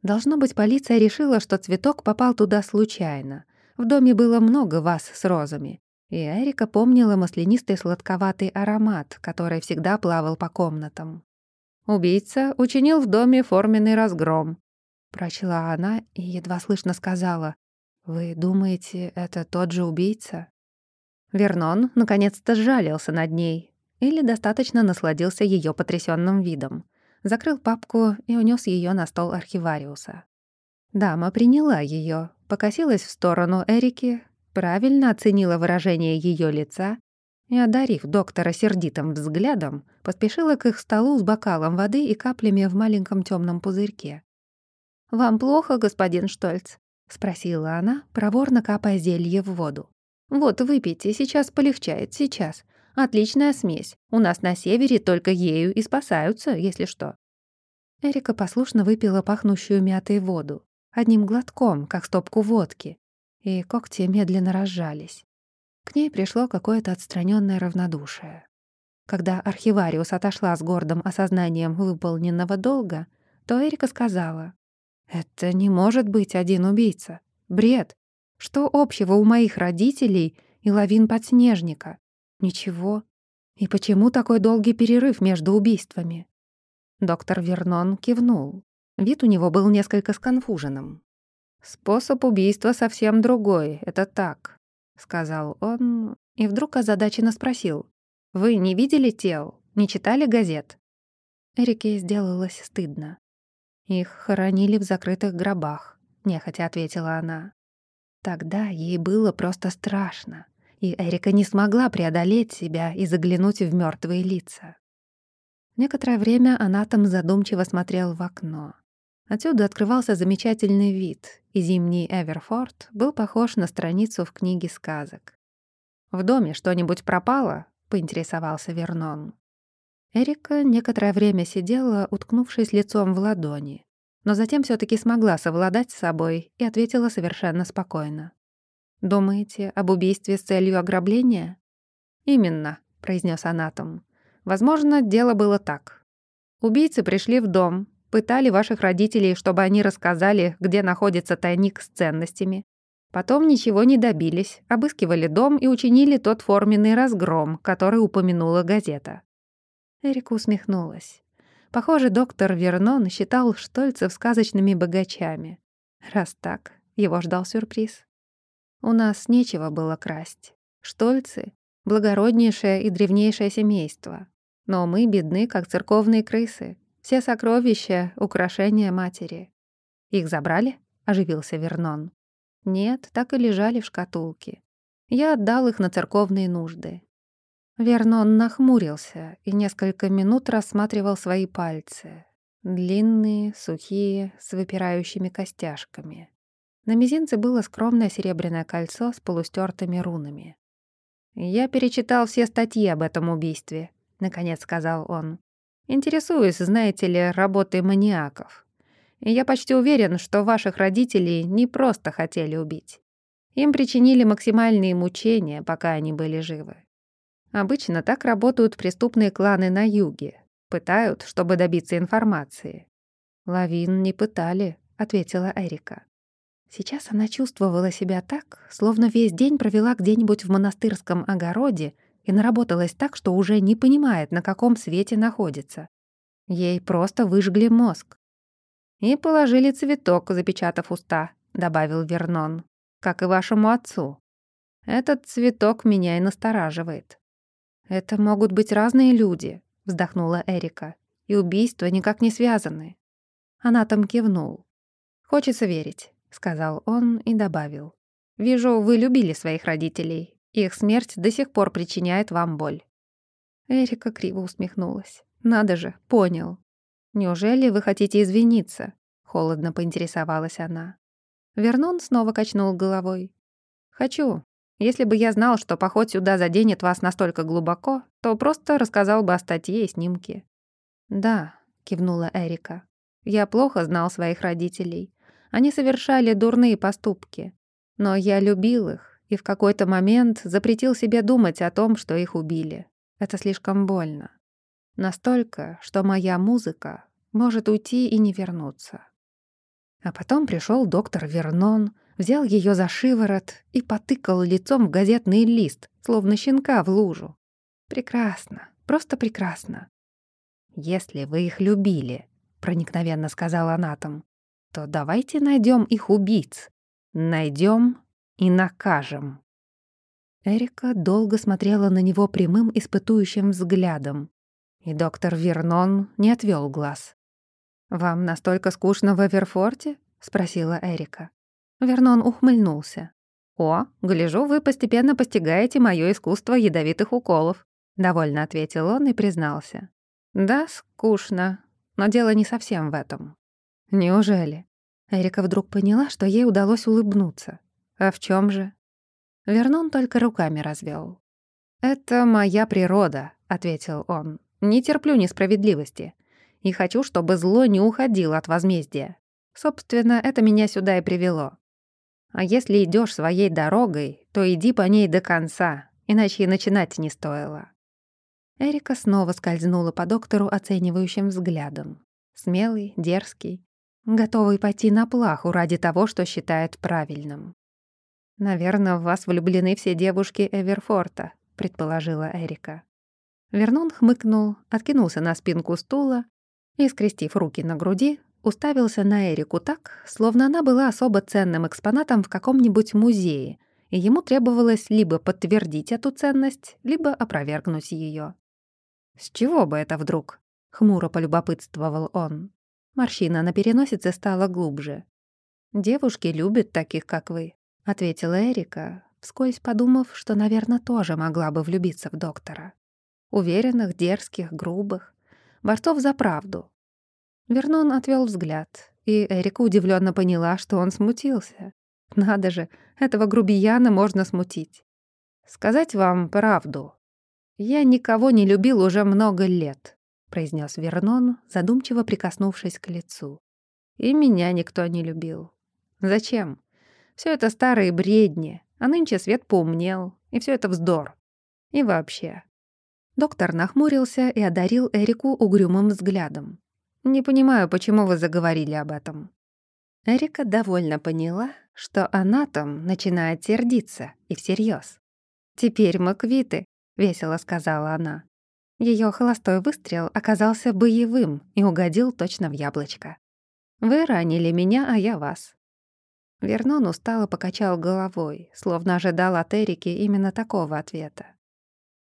Должно быть, полиция решила, что цветок попал туда случайно. В доме было много ваз с розами, и Эрика помнила маслянистый сладковатый аромат, который всегда плавал по комнатам. «Убийца учинил в доме форменный разгром», — прочла она и едва слышно сказала. «Вы думаете, это тот же убийца?» Вернон наконец-то сжалился над ней или достаточно насладился ее потрясенным видом. Закрыл папку и унес ее на стол архивариуса. Дама приняла ее, покосилась в сторону Эрики, правильно оценила выражение ее лица и, одарив доктора сердитым взглядом, поспешила к их столу с бокалом воды и каплями в маленьком темном пузырьке. «Вам плохо, господин Штольц?» — спросила она, проворно капая зелье в воду. «Вот, выпейте, сейчас полегчает, сейчас. Отличная смесь. У нас на севере только ею и спасаются, если что». Эрика послушно выпила пахнущую мятой воду, одним глотком, как стопку водки, и когти медленно разжались. К ней пришло какое-то отстраненное равнодушие. Когда архивариус отошла с гордым осознанием выполненного долга, то Эрика сказала, это не может быть один убийца. Бред. Что общего у моих родителей и лавин подснежника? Ничего. И почему такой долгий перерыв между убийствами? Доктор Вернон кивнул. Вид у него был несколько сконфуженным. «Способ убийства совсем другой, это так», — сказал он, и вдруг озадаченно спросил. «Вы не видели тел? Не читали газет?» Эрике сделалось стыдно. Их хоронили в закрытых гробах, нехотя ответила она. Тогда ей было просто страшно, и Эрика не смогла преодолеть себя и заглянуть в мертвые лица. Некоторое время Анатом задумчиво смотрел в окно. Отсюда открывался замечательный вид, и зимний Эверфорд был похож на страницу в книге сказок. «В доме что-нибудь пропало?» — поинтересовался Вернон. Эрика некоторое время сидела, уткнувшись лицом в ладони, но затем все таки смогла совладать с собой и ответила совершенно спокойно. «Думаете об убийстве с целью ограбления?» «Именно», — произнес Анатом. «Возможно, дело было так. Убийцы пришли в дом, пытали ваших родителей, чтобы они рассказали, где находится тайник с ценностями. Потом ничего не добились, обыскивали дом и учинили тот форменный разгром, который упомянула газета. Эрика усмехнулась. Похоже, доктор Вернон считал Штольцев сказочными богачами. Раз так, его ждал сюрприз. У нас нечего было красть. Штольцы — благороднейшее и древнейшее семейство. Но мы бедны, как церковные крысы. Все сокровища — украшения матери. Их забрали? — оживился Вернон. Нет, так и лежали в шкатулке. Я отдал их на церковные нужды. Вернон нахмурился и несколько минут рассматривал свои пальцы. Длинные, сухие, с выпирающими костяшками. На мизинце было скромное серебряное кольцо с полустертыми рунами. «Я перечитал все статьи об этом убийстве», — наконец сказал он. «Интересуюсь, знаете ли, работой маниаков. И я почти уверен, что ваших родителей не просто хотели убить. Им причинили максимальные мучения, пока они были живы. Обычно так работают преступные кланы на юге. Пытают, чтобы добиться информации. «Лавин не пытали», — ответила Эрика. Сейчас она чувствовала себя так, словно весь день провела где-нибудь в монастырском огороде и наработалась так, что уже не понимает, на каком свете находится. Ей просто выжгли мозг. «И положили цветок, запечатав уста», — добавил Вернон, «как и вашему отцу. Этот цветок меня и настораживает». «Это могут быть разные люди», — вздохнула Эрика, «и убийства никак не связаны». Она там кивнул. «Хочется верить», — сказал он и добавил. «Вижу, вы любили своих родителей. Их смерть до сих пор причиняет вам боль». Эрика криво усмехнулась. «Надо же, понял. «Неужели вы хотите извиниться?» — холодно поинтересовалась она. Вернон снова качнул головой. «Хочу. Если бы я знал, что поход сюда заденет вас настолько глубоко, то просто рассказал бы о статье и снимке». «Да», — кивнула Эрика. «Я плохо знал своих родителей. Они совершали дурные поступки. Но я любил их и в какой-то момент запретил себе думать о том, что их убили. Это слишком больно. Настолько, что моя музыка может уйти и не вернуться. А потом пришел доктор Вернон, взял ее за шиворот и потыкал лицом в газетный лист, словно щенка в лужу. Прекрасно, просто прекрасно. «Если вы их любили», — проникновенно сказал Анатом, «то давайте найдем их убийц. Найдем и накажем». Эрика долго смотрела на него прямым испытующим взглядом. И доктор Вернон не отвел глаз. «Вам настолько скучно в Эверфорте?» — спросила Эрика. Вернон ухмыльнулся. «О, гляжу, вы постепенно постигаете моё искусство ядовитых уколов», — довольно ответил он и признался. «Да, скучно, но дело не совсем в этом». «Неужели?» Эрика вдруг поняла, что ей удалось улыбнуться. «А в чем же?» Вернон только руками развел. «Это моя природа», — ответил он. Не терплю несправедливости. И хочу, чтобы зло не уходило от возмездия. Собственно, это меня сюда и привело. А если идешь своей дорогой, то иди по ней до конца, иначе и начинать не стоило. Эрика снова скользнула по доктору оценивающим взглядом. Смелый, дерзкий, готовый пойти на плаху ради того, что считает правильным. «Наверное, в вас влюблены все девушки Эверфорта», — предположила Эрика. Вернон хмыкнул, откинулся на спинку стула и, скрестив руки на груди, уставился на Эрику так, словно она была особо ценным экспонатом в каком-нибудь музее, и ему требовалось либо подтвердить эту ценность, либо опровергнуть ее. «С чего бы это вдруг?» — хмуро полюбопытствовал он. Морщина на переносице стала глубже. «Девушки любят таких, как вы», — ответила Эрика, вскользь подумав, что, наверное, тоже могла бы влюбиться в доктора уверенных, дерзких, грубых, борцов за правду. Вернон отвел взгляд, и Эрика удивленно поняла, что он смутился. Надо же, этого грубияна можно смутить. «Сказать вам правду. Я никого не любил уже много лет», — произнес Вернон, задумчиво прикоснувшись к лицу. «И меня никто не любил. Зачем? Все это старые бредни, а нынче свет поумнел, и все это вздор. И вообще, Доктор нахмурился и одарил Эрику угрюмым взглядом. «Не понимаю, почему вы заговорили об этом». Эрика довольно поняла, что анатом начинает сердиться и всерьез. «Теперь мы квиты», — весело сказала она. Ее холостой выстрел оказался боевым и угодил точно в яблочко. «Вы ранили меня, а я вас». Вернон устало покачал головой, словно ожидал от Эрики именно такого ответа.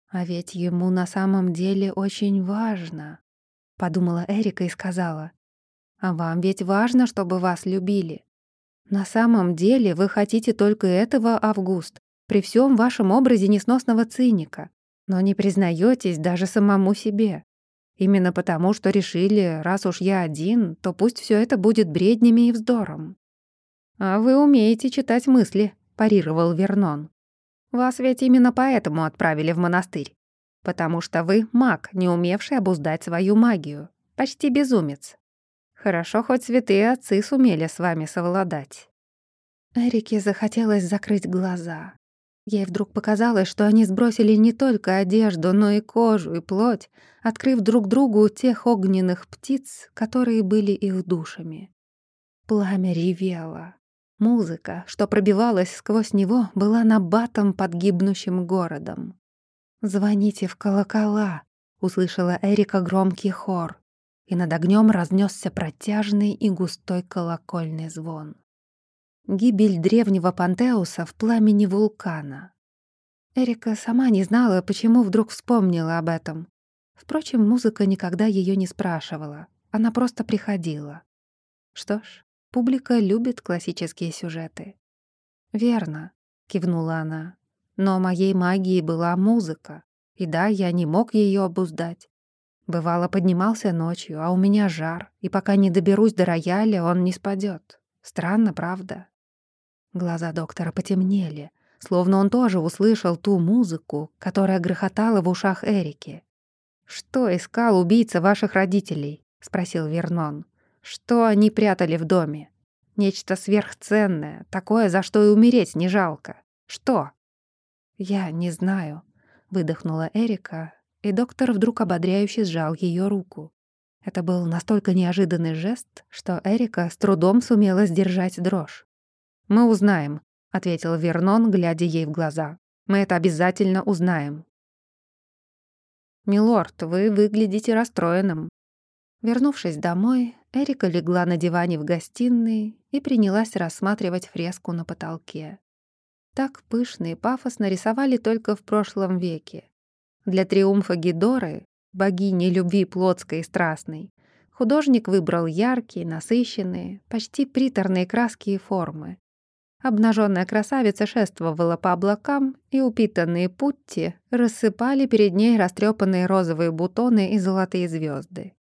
«А ведь ему на самом деле очень важно», — подумала Эрика и сказала. «А вам ведь важно, чтобы вас любили. На самом деле вы хотите только этого, Август, при всем вашем образе несносного циника но не признаетесь даже самому себе. Именно потому, что решили, раз уж я один, то пусть все это будет бреднями и вздором. «А вы умеете читать мысли», — парировал Вернон. «Вас ведь именно поэтому отправили в монастырь. Потому что вы маг, не умевший обуздать свою магию. Почти безумец. Хорошо, хоть святые отцы сумели с вами совладать». Эрике захотелось закрыть глаза. Ей вдруг показалось, что они сбросили не только одежду, но и кожу и плоть, открыв друг другу тех огненных птиц, которые были их душами. Пламя ревело. Музыка, что пробивалась сквозь него, была набатом под гибнущим городом. «Звоните в колокола», — услышала Эрика громкий хор, и над огнем разнесся протяжный и густой колокольный звон. Гибель древнего Пантеуса в пламени вулкана. Эрика сама не знала, почему вдруг вспомнила об этом. Впрочем, музыка никогда ее не спрашивала. Она просто приходила. Что ж, публика любит классические сюжеты. «Верно», — кивнула она. «Но моей магией была музыка. И да, я не мог ее обуздать. Бывало, поднимался ночью, а у меня жар, и пока не доберусь до рояля, он не спадет. Странно, правда? Глаза доктора потемнели, словно он тоже услышал ту музыку, которая грохотала в ушах Эрики. «Что искал убийца ваших родителей?» — спросил Вернон. «Что они прятали в доме? Нечто сверхценное, такое, за что и умереть не жалко. Что?» «Я не знаю», — выдохнула Эрика, и доктор вдруг ободряюще сжал ее руку. Это был настолько неожиданный жест, что Эрика с трудом сумела сдержать дрожь. «Мы узнаем», — ответил Вернон, глядя ей в глаза. «Мы это обязательно узнаем». «Милорд, вы выглядите расстроенным». Вернувшись домой, Эрика легла на диване в гостиной и принялась рассматривать фреску на потолке. Так пышно и пафосно рисовали только в прошлом веке. Для триумфа Гидоры, богини любви плотской и страстной, художник выбрал яркие, насыщенные, почти приторные краски и формы, Обнаженная красавица шествовала по облакам, и упитанные путти рассыпали перед ней растрепанные розовые бутоны и золотые звезды.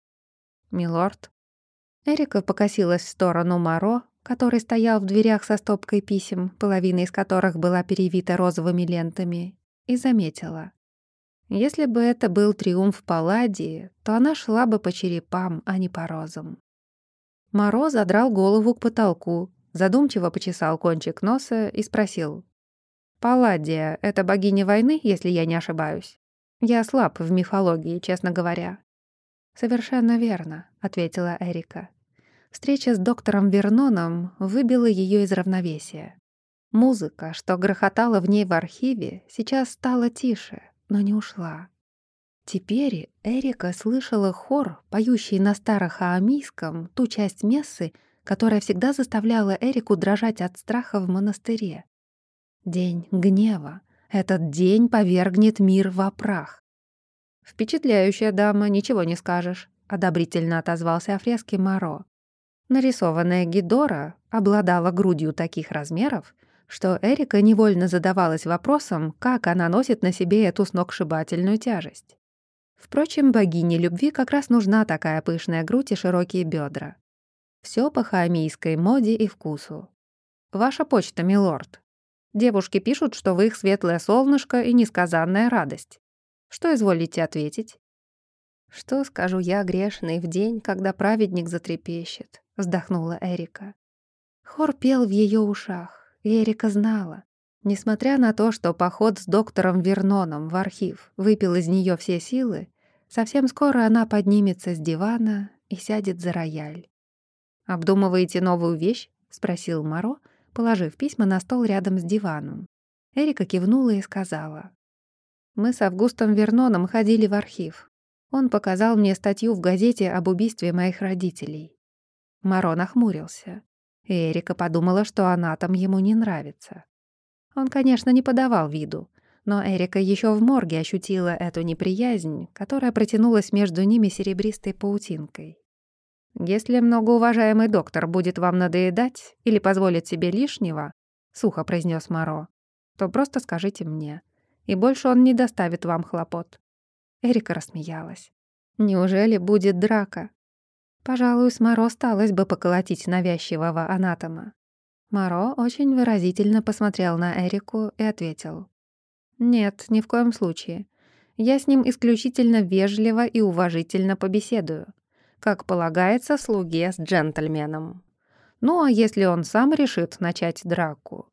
«Милорд». Эрика покосилась в сторону Маро, который стоял в дверях со стопкой писем, половина из которых была перевита розовыми лентами, и заметила. Если бы это был триумф Палладии, то она шла бы по черепам, а не по розам. Моро задрал голову к потолку, задумчиво почесал кончик носа и спросил. «Палладия — это богиня войны, если я не ошибаюсь? Я слаб в мифологии, честно говоря». «Совершенно верно», — ответила Эрика. Встреча с доктором Верноном выбила ее из равновесия. Музыка, что грохотала в ней в архиве, сейчас стала тише, но не ушла. Теперь Эрика слышала хор, поющий на старохаамийском ту часть мессы, которая всегда заставляла Эрику дрожать от страха в монастыре. День гнева. Этот день повергнет мир в прах. «Впечатляющая дама, ничего не скажешь», — одобрительно отозвался о фреске Моро. Нарисованная Гидора обладала грудью таких размеров, что Эрика невольно задавалась вопросом, как она носит на себе эту сногсшибательную тяжесть. Впрочем, богине любви как раз нужна такая пышная грудь и широкие бедра. Все по хаамийской моде и вкусу. Ваша почта, милорд. Девушки пишут, что вы их светлое солнышко и несказанная радость. Что изволите ответить? Что скажу я, грешный, в день, когда праведник затрепещет, вздохнула Эрика. Хор пел в ее ушах, и Эрика знала. Несмотря на то, что поход с доктором Верноном в архив выпил из нее все силы, совсем скоро она поднимется с дивана и сядет за рояль. «Обдумываете новую вещь?» — спросил Маро, положив письма на стол рядом с диваном. Эрика кивнула и сказала. «Мы с Августом Верноном ходили в архив. Он показал мне статью в газете об убийстве моих родителей». Маро нахмурился. И Эрика подумала, что она там ему не нравится. Он, конечно, не подавал виду, но Эрика еще в морге ощутила эту неприязнь, которая протянулась между ними серебристой паутинкой. «Если многоуважаемый доктор будет вам надоедать или позволит себе лишнего», — сухо произнес Моро, «то просто скажите мне, и больше он не доставит вам хлопот». Эрика рассмеялась. «Неужели будет драка?» Пожалуй, с Моро сталось бы поколотить навязчивого анатома. Моро очень выразительно посмотрел на Эрику и ответил. «Нет, ни в коем случае. Я с ним исключительно вежливо и уважительно побеседую как полагается слуге с джентльменом. Ну а если он сам решит начать драку,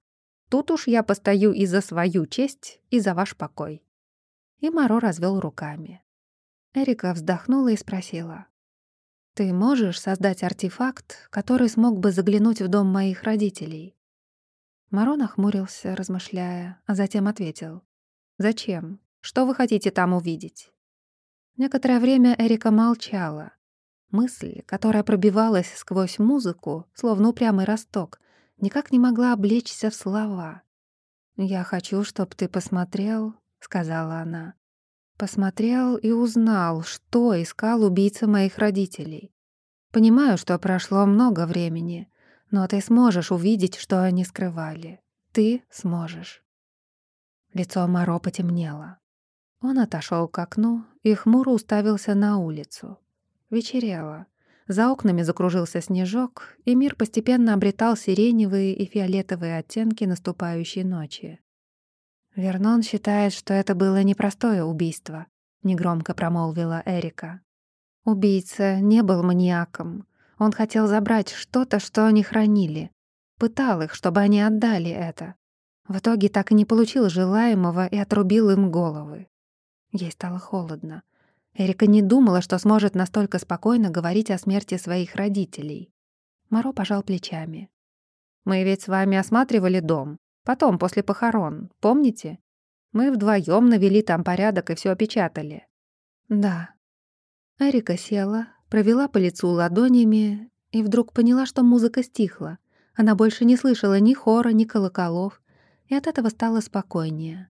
тут уж я постою и за свою честь, и за ваш покой». И Моро развел руками. Эрика вздохнула и спросила. «Ты можешь создать артефакт, который смог бы заглянуть в дом моих родителей?» Моро нахмурился, размышляя, а затем ответил. «Зачем? Что вы хотите там увидеть?» Некоторое время Эрика молчала, Мысль, которая пробивалась сквозь музыку, словно упрямый росток, никак не могла облечься в слова. «Я хочу, чтобы ты посмотрел», — сказала она. «Посмотрел и узнал, что искал убийца моих родителей. Понимаю, что прошло много времени, но ты сможешь увидеть, что они скрывали. Ты сможешь». Лицо Моро потемнело. Он отошел к окну и хмуро уставился на улицу. Вечерело. За окнами закружился снежок, и мир постепенно обретал сиреневые и фиолетовые оттенки наступающей ночи. «Вернон считает, что это было непростое убийство», — негромко промолвила Эрика. «Убийца не был маниаком. Он хотел забрать что-то, что они хранили. Пытал их, чтобы они отдали это. В итоге так и не получил желаемого и отрубил им головы. Ей стало холодно. Эрика не думала, что сможет настолько спокойно говорить о смерти своих родителей. Моро пожал плечами. «Мы ведь с вами осматривали дом. Потом, после похорон. Помните? Мы вдвоем навели там порядок и все опечатали». «Да». Эрика села, провела по лицу ладонями и вдруг поняла, что музыка стихла. Она больше не слышала ни хора, ни колоколов, и от этого стало спокойнее.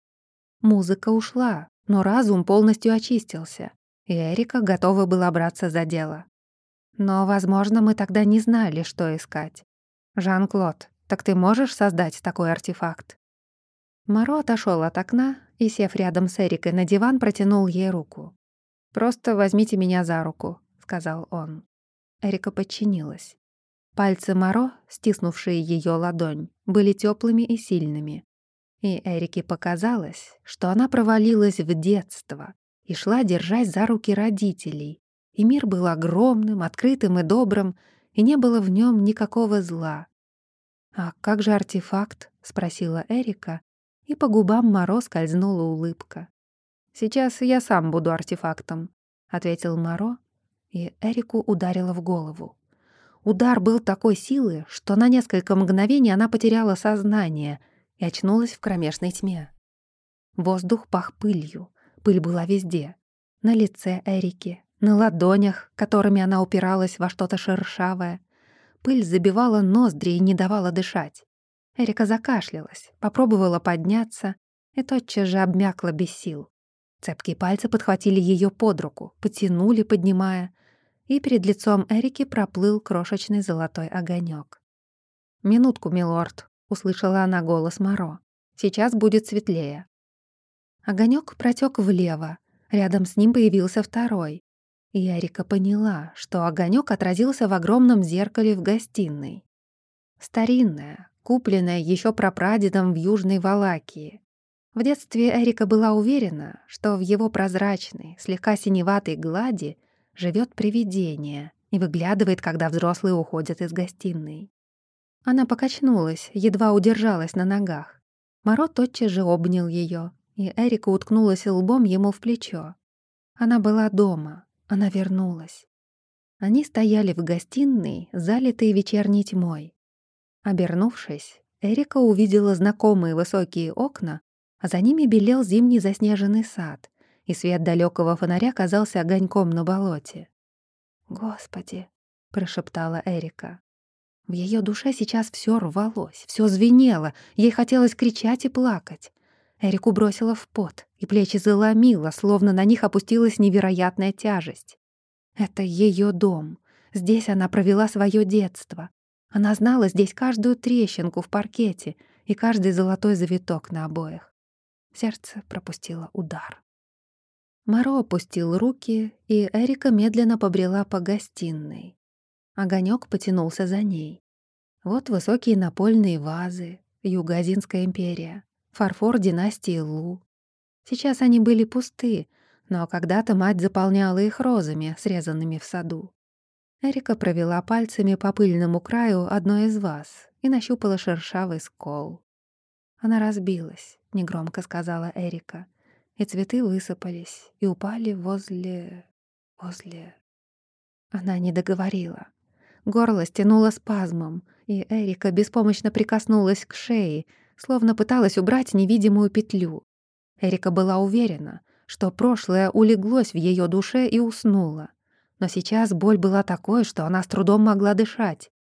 Музыка ушла, но разум полностью очистился и Эрика готова была браться за дело. Но, возможно, мы тогда не знали, что искать. «Жан-Клод, так ты можешь создать такой артефакт?» Моро отошел от окна и, сев рядом с Эрикой на диван, протянул ей руку. «Просто возьмите меня за руку», — сказал он. Эрика подчинилась. Пальцы Моро, стиснувшие ее ладонь, были теплыми и сильными. И Эрике показалось, что она провалилась в детство, и шла, держась за руки родителей. И мир был огромным, открытым и добрым, и не было в нем никакого зла. «А как же артефакт?» — спросила Эрика, и по губам Моро скользнула улыбка. «Сейчас я сам буду артефактом», — ответил Моро, и Эрику ударило в голову. Удар был такой силы, что на несколько мгновений она потеряла сознание и очнулась в кромешной тьме. Воздух пах пылью. Пыль была везде. На лице Эрики, на ладонях, которыми она упиралась во что-то шершавое. Пыль забивала ноздри и не давала дышать. Эрика закашлялась, попробовала подняться и тотчас же обмякла без сил. Цепкие пальцы подхватили ее под руку, потянули, поднимая, и перед лицом Эрики проплыл крошечный золотой огонек. «Минутку, милорд», — услышала она голос Моро. «Сейчас будет светлее». Огонек протек влево, рядом с ним появился второй. И Эрика поняла, что огонек отразился в огромном зеркале в гостиной. Старинное, купленное еще прапрадедом в Южной Валакии. В детстве Эрика была уверена, что в его прозрачной, слегка синеватой глади живет привидение и выглядывает, когда взрослые уходят из гостиной. Она покачнулась, едва удержалась на ногах. Моро тотчас же обнял ее, и Эрика уткнулась лбом ему в плечо. Она была дома, она вернулась. Они стояли в гостиной, залитой вечерней тьмой. Обернувшись, Эрика увидела знакомые высокие окна, а за ними белел зимний заснеженный сад, и свет далекого фонаря казался огоньком на болоте. «Господи!» — прошептала Эрика. В ее душе сейчас все рвалось, все звенело, ей хотелось кричать и плакать. Эрику бросила в пот, и плечи заломило, словно на них опустилась невероятная тяжесть. Это ее дом. Здесь она провела свое детство. Она знала здесь каждую трещинку в паркете и каждый золотой завиток на обоях. Сердце пропустило удар. Маро опустил руки, и Эрика медленно побрела по гостиной. Огонек потянулся за ней. Вот высокие напольные вазы, Юго-Азинская империя, фарфор династии Лу. Сейчас они были пусты, но когда-то мать заполняла их розами, срезанными в саду. Эрика провела пальцами по пыльному краю одной из ваз и нащупала шершавый скол. Она разбилась, негромко сказала Эрика, и цветы высыпались и упали возле... возле... Она не договорила. Горло стянуло спазмом, и Эрика беспомощно прикоснулась к шее, словно пыталась убрать невидимую петлю. Эрика была уверена, что прошлое улеглось в ее душе и уснуло. Но сейчас боль была такой, что она с трудом могла дышать.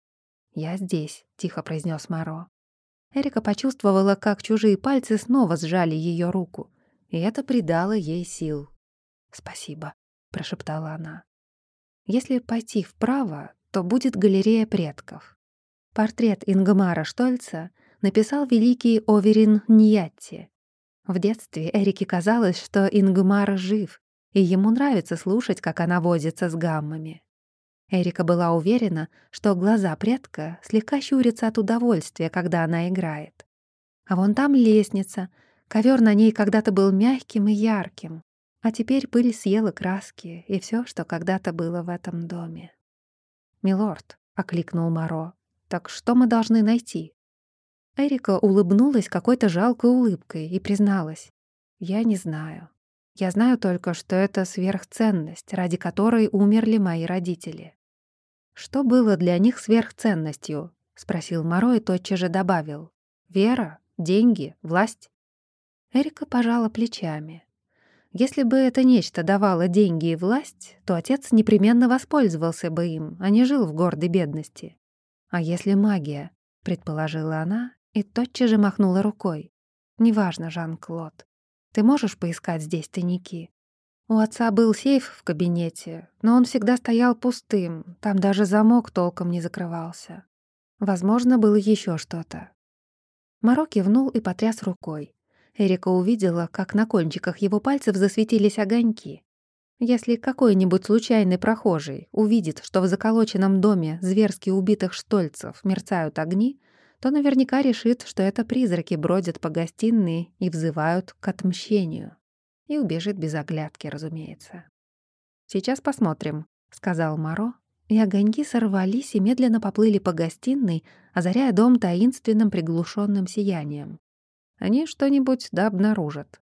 «Я здесь», — тихо произнес Маро. Эрика почувствовала, как чужие пальцы снова сжали ее руку, и это придало ей сил. «Спасибо», — прошептала она. «Если пойти вправо, то будет галерея предков. Портрет Ингмара Штольца написал великий Оверин Ньятти. В детстве Эрике казалось, что Ингмар жив, и ему нравится слушать, как она возится с гаммами. Эрика была уверена, что глаза предка слегка щурятся от удовольствия, когда она играет. А вон там лестница, ковер на ней когда-то был мягким и ярким, а теперь пыль съела краски и все, что когда-то было в этом доме. «Милорд», — окликнул Моро, — «так что мы должны найти?» Эрика улыбнулась какой-то жалкой улыбкой и призналась. «Я не знаю. Я знаю только, что это сверхценность, ради которой умерли мои родители. Что было для них сверхценностью? спросил Моро и тотчас же добавил: вера, деньги, власть. Эрика пожала плечами. Если бы это нечто давало деньги и власть, то отец непременно воспользовался бы им, а не жил в гордой бедности. А если магия, предположила она и тотчас же махнула рукой. Неважно, Жан-Клод. Ты можешь поискать здесь тайники? У отца был сейф в кабинете, но он всегда стоял пустым, там даже замок толком не закрывался. Возможно, было еще что-то. Маро кивнул и потряс рукой. Эрика увидела, как на кончиках его пальцев засветились огоньки. Если какой-нибудь случайный прохожий увидит, что в заколоченном доме зверски убитых штольцев мерцают огни, то наверняка решит, что это призраки бродят по гостиной и взывают к отмщению. И убежит без оглядки, разумеется. «Сейчас посмотрим», — сказал Маро, и огоньки сорвались и медленно поплыли по гостиной, озаряя дом таинственным приглушенным сиянием. Они что-нибудь да обнаружат.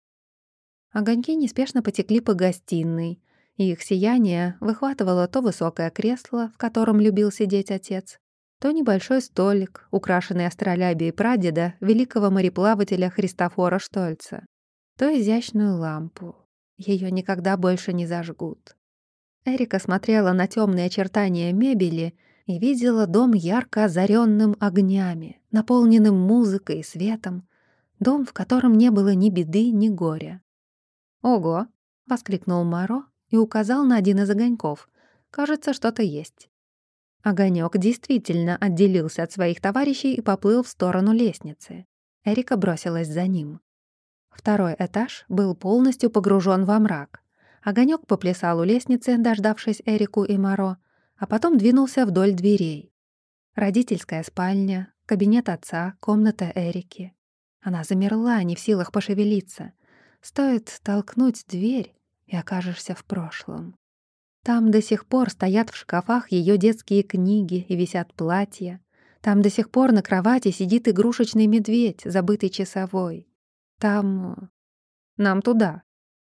Огоньки неспешно потекли по гостиной, и их сияние выхватывало то высокое кресло, в котором любил сидеть отец, то небольшой столик, украшенный астролябией прадеда, великого мореплавателя Христофора Штольца, то изящную лампу. Ее никогда больше не зажгут. Эрика смотрела на темные очертания мебели и видела дом ярко озаренным огнями, наполненным музыкой и светом, дом, в котором не было ни беды, ни горя. «Ого!» — воскликнул Маро и указал на один из огоньков. «Кажется, что-то есть». Огонек действительно отделился от своих товарищей и поплыл в сторону лестницы. Эрика бросилась за ним. Второй этаж был полностью погружен во мрак. Огонек поплясал у лестницы, дождавшись Эрику и Маро, а потом двинулся вдоль дверей. Родительская спальня, кабинет отца, комната Эрики. Она замерла, не в силах пошевелиться. Стоит толкнуть дверь, и окажешься в прошлом. Там до сих пор стоят в шкафах ее детские книги и висят платья. Там до сих пор на кровати сидит игрушечный медведь, забытый часовой. Там... Нам туда.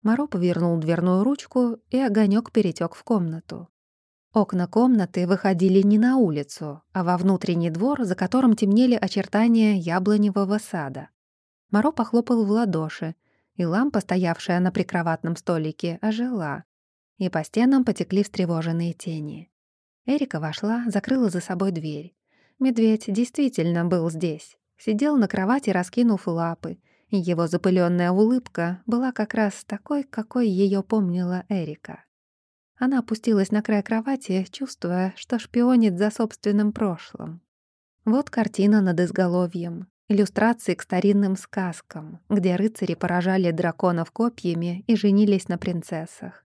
Моро повернул дверную ручку, и огонек перетек в комнату. Окна комнаты выходили не на улицу, а во внутренний двор, за которым темнели очертания яблоневого сада. Моро похлопал в ладоши, и лампа, стоявшая на прикроватном столике, ожила, и по стенам потекли встревоженные тени. Эрика вошла, закрыла за собой дверь. Медведь действительно был здесь. Сидел на кровати, раскинув лапы, его запыленная улыбка была как раз такой, какой ее помнила Эрика. Она опустилась на край кровати, чувствуя, что шпионит за собственным прошлым. Вот картина над изголовьем, иллюстрации к старинным сказкам, где рыцари поражали драконов копьями и женились на принцессах.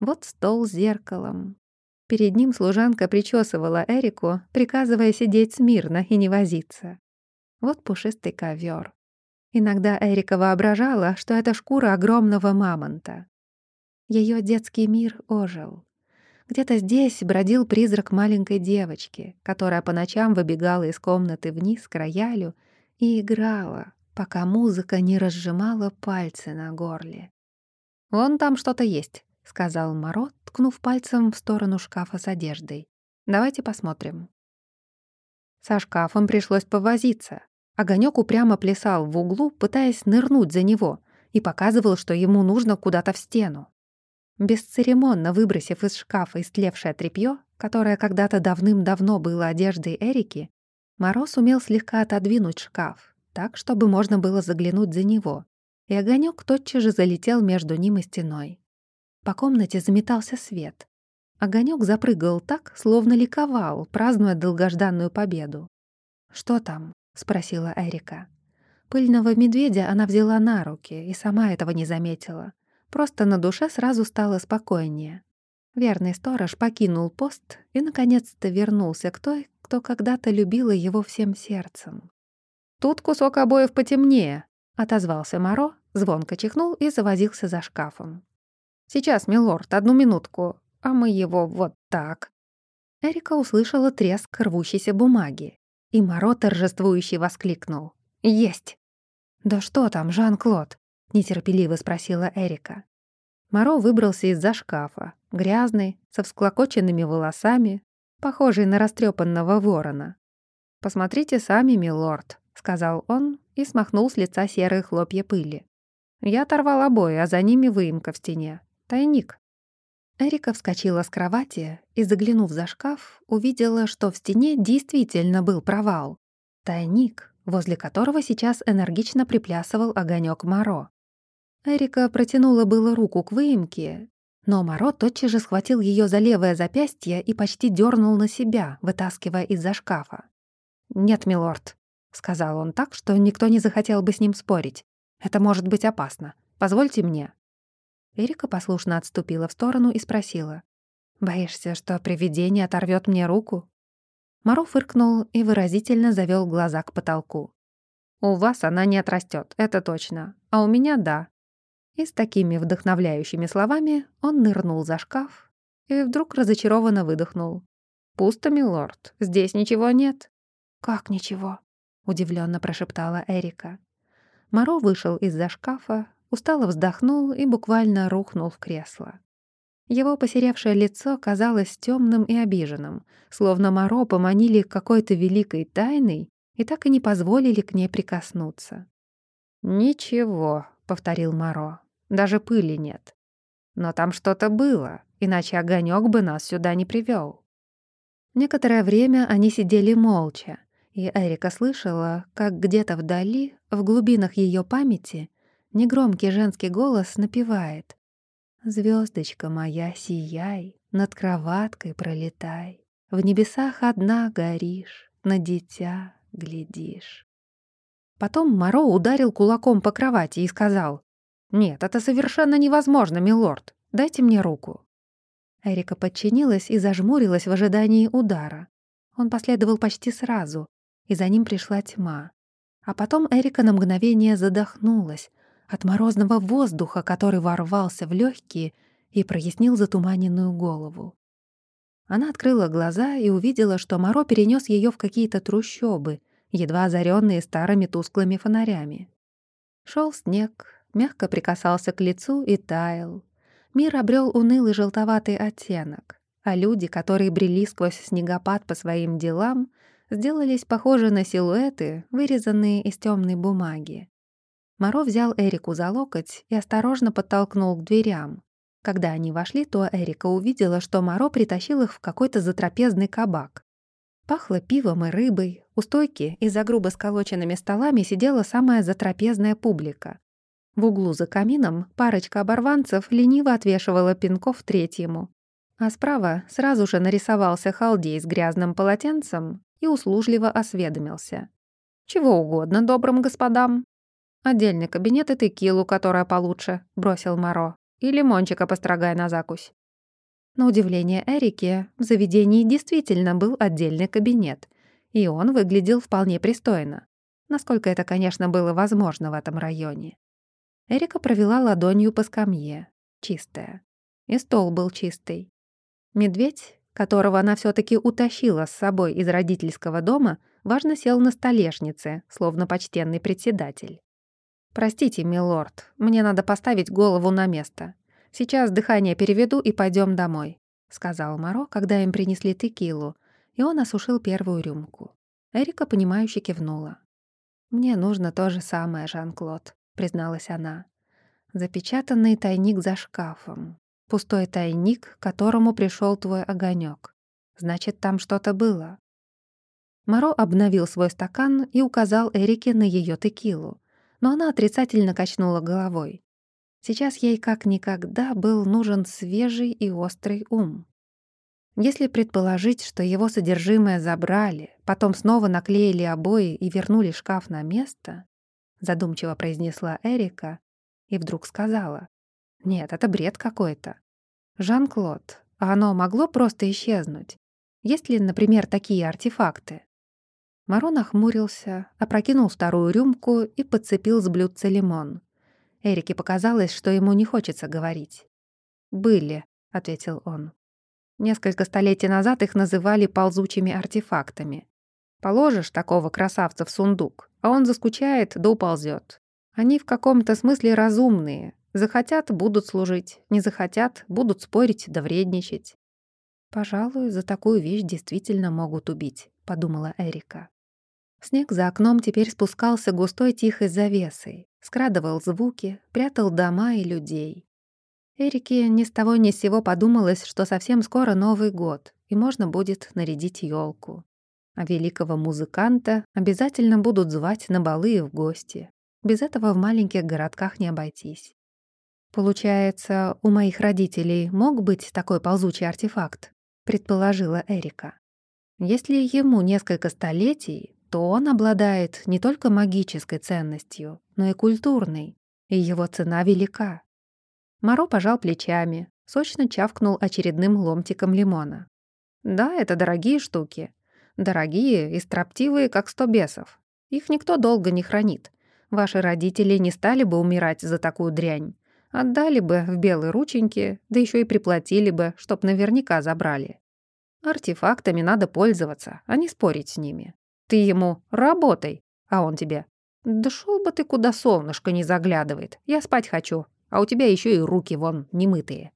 Вот стол с зеркалом. Перед ним служанка причесывала Эрику, приказывая сидеть смирно и не возиться. Вот пушистый ковер. Иногда Эрика воображала, что это шкура огромного мамонта. Ее детский мир ожил. Где-то здесь бродил призрак маленькой девочки, которая по ночам выбегала из комнаты вниз к роялю и играла, пока музыка не разжимала пальцы на горле. «Вон там что-то есть», — сказал Моро, ткнув пальцем в сторону шкафа с одеждой. «Давайте посмотрим». Со шкафом пришлось повозиться. Огонёк упрямо плясал в углу, пытаясь нырнуть за него, и показывал, что ему нужно куда-то в стену. Бесцеремонно выбросив из шкафа истлевшее тряпье, которое когда-то давным-давно было одеждой Эрики, Мороз умел слегка отодвинуть шкаф, так, чтобы можно было заглянуть за него, и огонек тотчас же залетел между ним и стеной. По комнате заметался свет. Огонек запрыгал так, словно ликовал, празднуя долгожданную победу. «Что там?» — спросила Эрика. Пыльного медведя она взяла на руки и сама этого не заметила. Просто на душе сразу стало спокойнее. Верный сторож покинул пост и, наконец-то, вернулся к той, кто когда-то любила его всем сердцем. «Тут кусок обоев потемнее», — отозвался Моро, звонко чихнул и завозился за шкафом. «Сейчас, милорд, одну минутку, а мы его вот так». Эрика услышала треск рвущейся бумаги, и Моро торжествующе воскликнул. «Есть!» «Да что там, Жан-Клод?» — нетерпеливо спросила Эрика. Моро выбрался из-за шкафа, грязный, со всклокоченными волосами, похожий на растрепанного ворона. «Посмотрите сами, милорд», — сказал он и смахнул с лица серые хлопья пыли. Я оторвал обои, а за ними выемка в стене. Тайник. Эрика вскочила с кровати и, заглянув за шкаф, увидела, что в стене действительно был провал. Тайник, возле которого сейчас энергично приплясывал огонек Моро. Эрика протянула было руку к выемке, но Моро тотчас же схватил ее за левое запястье и почти дернул на себя, вытаскивая из-за шкафа. «Нет, милорд», — сказал он так, что никто не захотел бы с ним спорить. «Это может быть опасно. Позвольте мне». Эрика послушно отступила в сторону и спросила. «Боишься, что привидение оторвет мне руку?» Моро фыркнул и выразительно завел глаза к потолку. «У вас она не отрастет, это точно. А у меня — да. И с такими вдохновляющими словами он нырнул за шкаф и вдруг разочарованно выдохнул. «Пусто, милорд, здесь ничего нет». «Как ничего?» — удивленно прошептала Эрика. Моро вышел из-за шкафа, устало вздохнул и буквально рухнул в кресло. Его посеревшее лицо казалось темным и обиженным, словно Моро поманили какой-то великой тайной и так и не позволили к ней прикоснуться. «Ничего», повторил Маро. Даже пыли нет. Но там что-то было, иначе огонек бы нас сюда не привел. Некоторое время они сидели молча, и Эрика слышала, как где-то вдали, в глубинах ее памяти, негромкий женский голос напевает «Звездочка моя, сияй, над кроваткой пролетай, в небесах одна горишь, на дитя глядишь». Потом Моро ударил кулаком по кровати и сказал, «Нет, это совершенно невозможно, милорд. Дайте мне руку». Эрика подчинилась и зажмурилась в ожидании удара. Он последовал почти сразу, и за ним пришла тьма. А потом Эрика на мгновение задохнулась от морозного воздуха, который ворвался в легкие и прояснил затуманенную голову. Она открыла глаза и увидела, что Моро перенес ее в какие-то трущобы, едва озаренные старыми тусклыми фонарями. Шел снег, мягко прикасался к лицу и таял. Мир обрел унылый желтоватый оттенок. а люди, которые брели сквозь снегопад по своим делам, сделались похожи на силуэты, вырезанные из темной бумаги. Моро взял Эрику за локоть и осторожно подтолкнул к дверям. Когда они вошли, то Эрика увидела, что Моро притащил их в какой-то затрапезный кабак. Пахло пивом и рыбой, у стойки и за грубо сколоченными столами сидела самая затрапезная публика. В углу за камином парочка оборванцев лениво отвешивала пинков третьему. А справа сразу же нарисовался халдей с грязным полотенцем и услужливо осведомился. «Чего угодно добрым господам». «Отдельный кабинет и текилу, которая получше», — бросил Моро. «И лимончика построгай на закусь». На удивление Эрики, в заведении действительно был отдельный кабинет, и он выглядел вполне пристойно, насколько это, конечно, было возможно в этом районе. Эрика провела ладонью по скамье, чистая. И стол был чистый. Медведь, которого она все таки утащила с собой из родительского дома, важно сел на столешнице, словно почтенный председатель. «Простите, милорд, мне надо поставить голову на место. Сейчас дыхание переведу и пойдем домой», — сказал Моро, когда им принесли текилу, и он осушил первую рюмку. Эрика, понимающе кивнула. «Мне нужно то же самое, Жан-Клод», — призналась она. «Запечатанный тайник за шкафом. Пустой тайник, к которому пришел твой огонек. Значит, там что-то было». Моро обновил свой стакан и указал Эрике на ее текилу но она отрицательно качнула головой. Сейчас ей как никогда был нужен свежий и острый ум. Если предположить, что его содержимое забрали, потом снова наклеили обои и вернули шкаф на место, задумчиво произнесла Эрика и вдруг сказала, «Нет, это бред какой-то. Жан-Клод, а оно могло просто исчезнуть? Есть ли, например, такие артефакты?» Марон охмурился, опрокинул вторую рюмку и подцепил с блюдца лимон. Эрике показалось, что ему не хочется говорить. «Были», — ответил он. Несколько столетий назад их называли ползучими артефактами. Положишь такого красавца в сундук, а он заскучает да уползет. Они в каком-то смысле разумные. Захотят — будут служить, не захотят — будут спорить да вредничать. «Пожалуй, за такую вещь действительно могут убить», — подумала Эрика. Снег за окном теперь спускался густой тихой завесой, скрадывал звуки, прятал дома и людей. Эрике ни с того ни с сего подумалось, что совсем скоро Новый год, и можно будет нарядить елку. А великого музыканта обязательно будут звать на балы и в гости. Без этого в маленьких городках не обойтись. Получается, у моих родителей мог быть такой ползучий артефакт, предположила Эрика. Если ему несколько столетий, то он обладает не только магической ценностью, но и культурной, и его цена велика. Моро пожал плечами, сочно чавкнул очередным ломтиком лимона. Да, это дорогие штуки. Дорогие и строптивые, как сто бесов. Их никто долго не хранит. Ваши родители не стали бы умирать за такую дрянь. Отдали бы в белые рученьки, да еще и приплатили бы, чтоб наверняка забрали. Артефактами надо пользоваться, а не спорить с ними. Ты ему «работай», а он тебе «Да шел бы ты, куда солнышко не заглядывает, я спать хочу, а у тебя еще и руки вон немытые».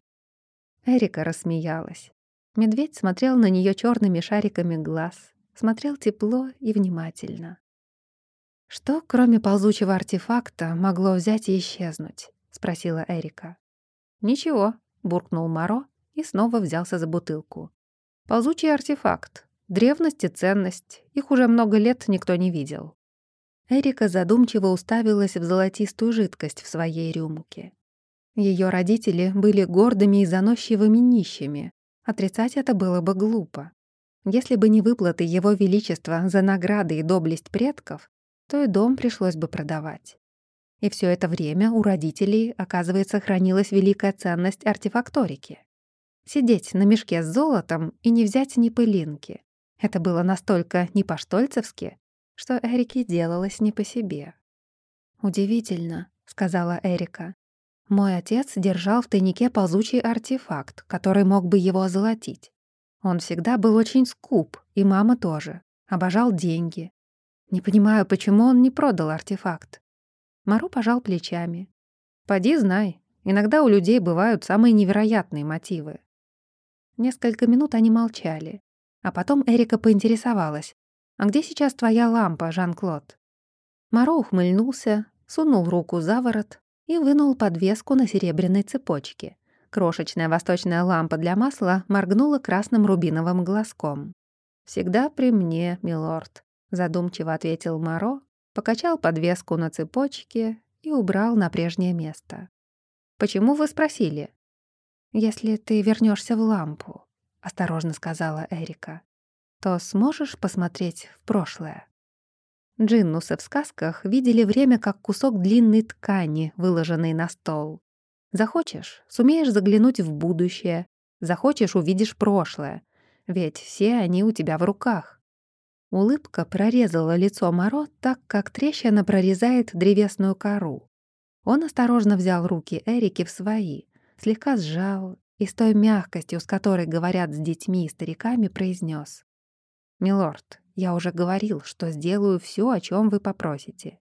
Эрика рассмеялась. Медведь смотрел на нее черными шариками глаз, смотрел тепло и внимательно. «Что, кроме ползучего артефакта, могло взять и исчезнуть?» — спросила Эрика. «Ничего», — буркнул Маро и снова взялся за бутылку. «Ползучий артефакт. Древность и ценность. Их уже много лет никто не видел. Эрика задумчиво уставилась в золотистую жидкость в своей рюмке. Ее родители были гордыми и заносчивыми нищими. Отрицать это было бы глупо. Если бы не выплаты его величества за награды и доблесть предков, то и дом пришлось бы продавать. И все это время у родителей, оказывается, хранилась великая ценность артефакторики. Сидеть на мешке с золотом и не взять ни пылинки. Это было настолько не по-штольцевски, что Эрике делалось не по себе. «Удивительно», — сказала Эрика. «Мой отец держал в тайнике ползучий артефакт, который мог бы его озолотить. Он всегда был очень скуп, и мама тоже. Обожал деньги. Не понимаю, почему он не продал артефакт». Мару пожал плечами. «Поди знай, иногда у людей бывают самые невероятные мотивы. Несколько минут они молчали. А потом Эрика поинтересовалась. «А где сейчас твоя лампа, Жан-Клод?» Моро ухмыльнулся, сунул руку за ворот и вынул подвеску на серебряной цепочке. Крошечная восточная лампа для масла моргнула красным рубиновым глазком. «Всегда при мне, милорд», — задумчиво ответил Моро, покачал подвеску на цепочке и убрал на прежнее место. «Почему вы спросили?» «Если ты вернешься в лампу», — осторожно сказала Эрика, «то сможешь посмотреть в прошлое?» Джиннусы в сказках видели время как кусок длинной ткани, выложенный на стол. Захочешь — сумеешь заглянуть в будущее, захочешь — увидишь прошлое, ведь все они у тебя в руках. Улыбка прорезала лицо Моро так, как трещина прорезает древесную кору. Он осторожно взял руки Эрики в свои, слегка сжал и с той мягкостью, с которой говорят с детьми и стариками, произнес: «Милорд, я уже говорил, что сделаю все, о чем вы попросите.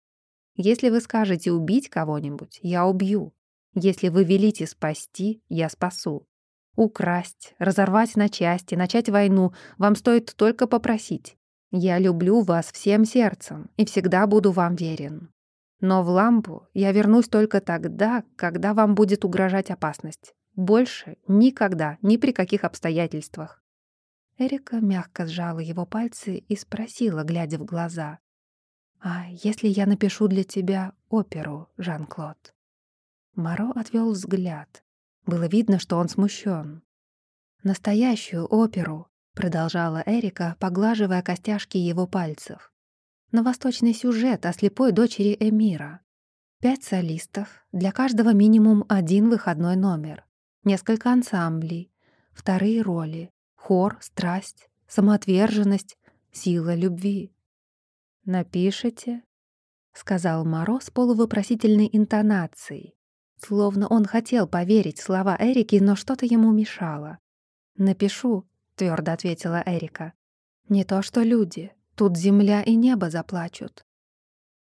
Если вы скажете убить кого-нибудь, я убью. Если вы велите спасти, я спасу. Украсть, разорвать на части, начать войну вам стоит только попросить. Я люблю вас всем сердцем и всегда буду вам верен. Но в лампу я вернусь только тогда, когда вам будет угрожать опасность. Больше никогда, ни при каких обстоятельствах. Эрика мягко сжала его пальцы и спросила, глядя в глаза. «А если я напишу для тебя оперу, Жан-Клод?» Маро отвел взгляд. Было видно, что он смущен. «Настоящую оперу», — продолжала Эрика, поглаживая костяшки его пальцев. «На восточный сюжет о слепой дочери Эмира. Пять солистов, для каждого минимум один выходной номер, несколько ансамблей, вторые роли, хор, страсть, самоотверженность, сила любви. «Напишите?» — сказал Моро с полувопросительной интонацией, словно он хотел поверить слова Эрики, но что-то ему мешало. «Напишу», — твердо ответила Эрика. «Не то что люди, тут земля и небо заплачут».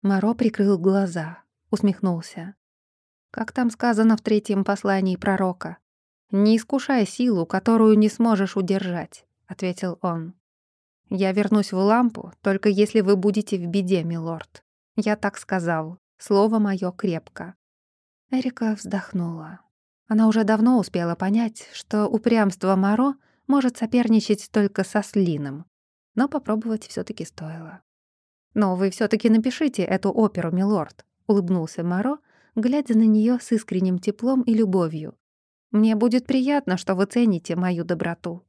Моро прикрыл глаза, усмехнулся. «Как там сказано в третьем послании пророка? «Не искушай силу, которую не сможешь удержать», — ответил он. «Я вернусь в лампу, только если вы будете в беде, милорд. Я так сказал. Слово мое крепко». Эрика вздохнула. Она уже давно успела понять, что упрямство Моро может соперничать только со Слином, но попробовать все таки стоило. «Но вы все таки напишите эту оперу, милорд», — улыбнулся Моро, глядя на нее с искренним теплом и любовью, мне будет приятно, что вы цените мою доброту».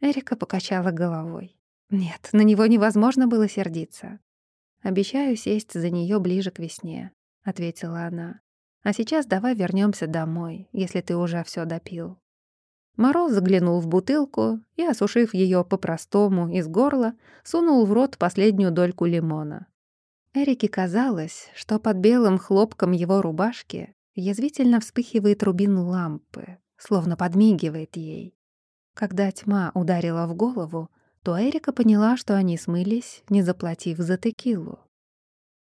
Эрика покачала головой. Нет, на него невозможно было сердиться. «Обещаю сесть за нее ближе к весне», — ответила она. «А сейчас давай вернемся домой, если ты уже все допил». Мороз заглянул в бутылку и, осушив ее по-простому из горла, сунул в рот последнюю дольку лимона. Эрике казалось, что под белым хлопком его рубашки Язвительно вспыхивает рубин лампы, словно подмигивает ей. Когда тьма ударила в голову, то Эрика поняла, что они смылись, не заплатив за текилу.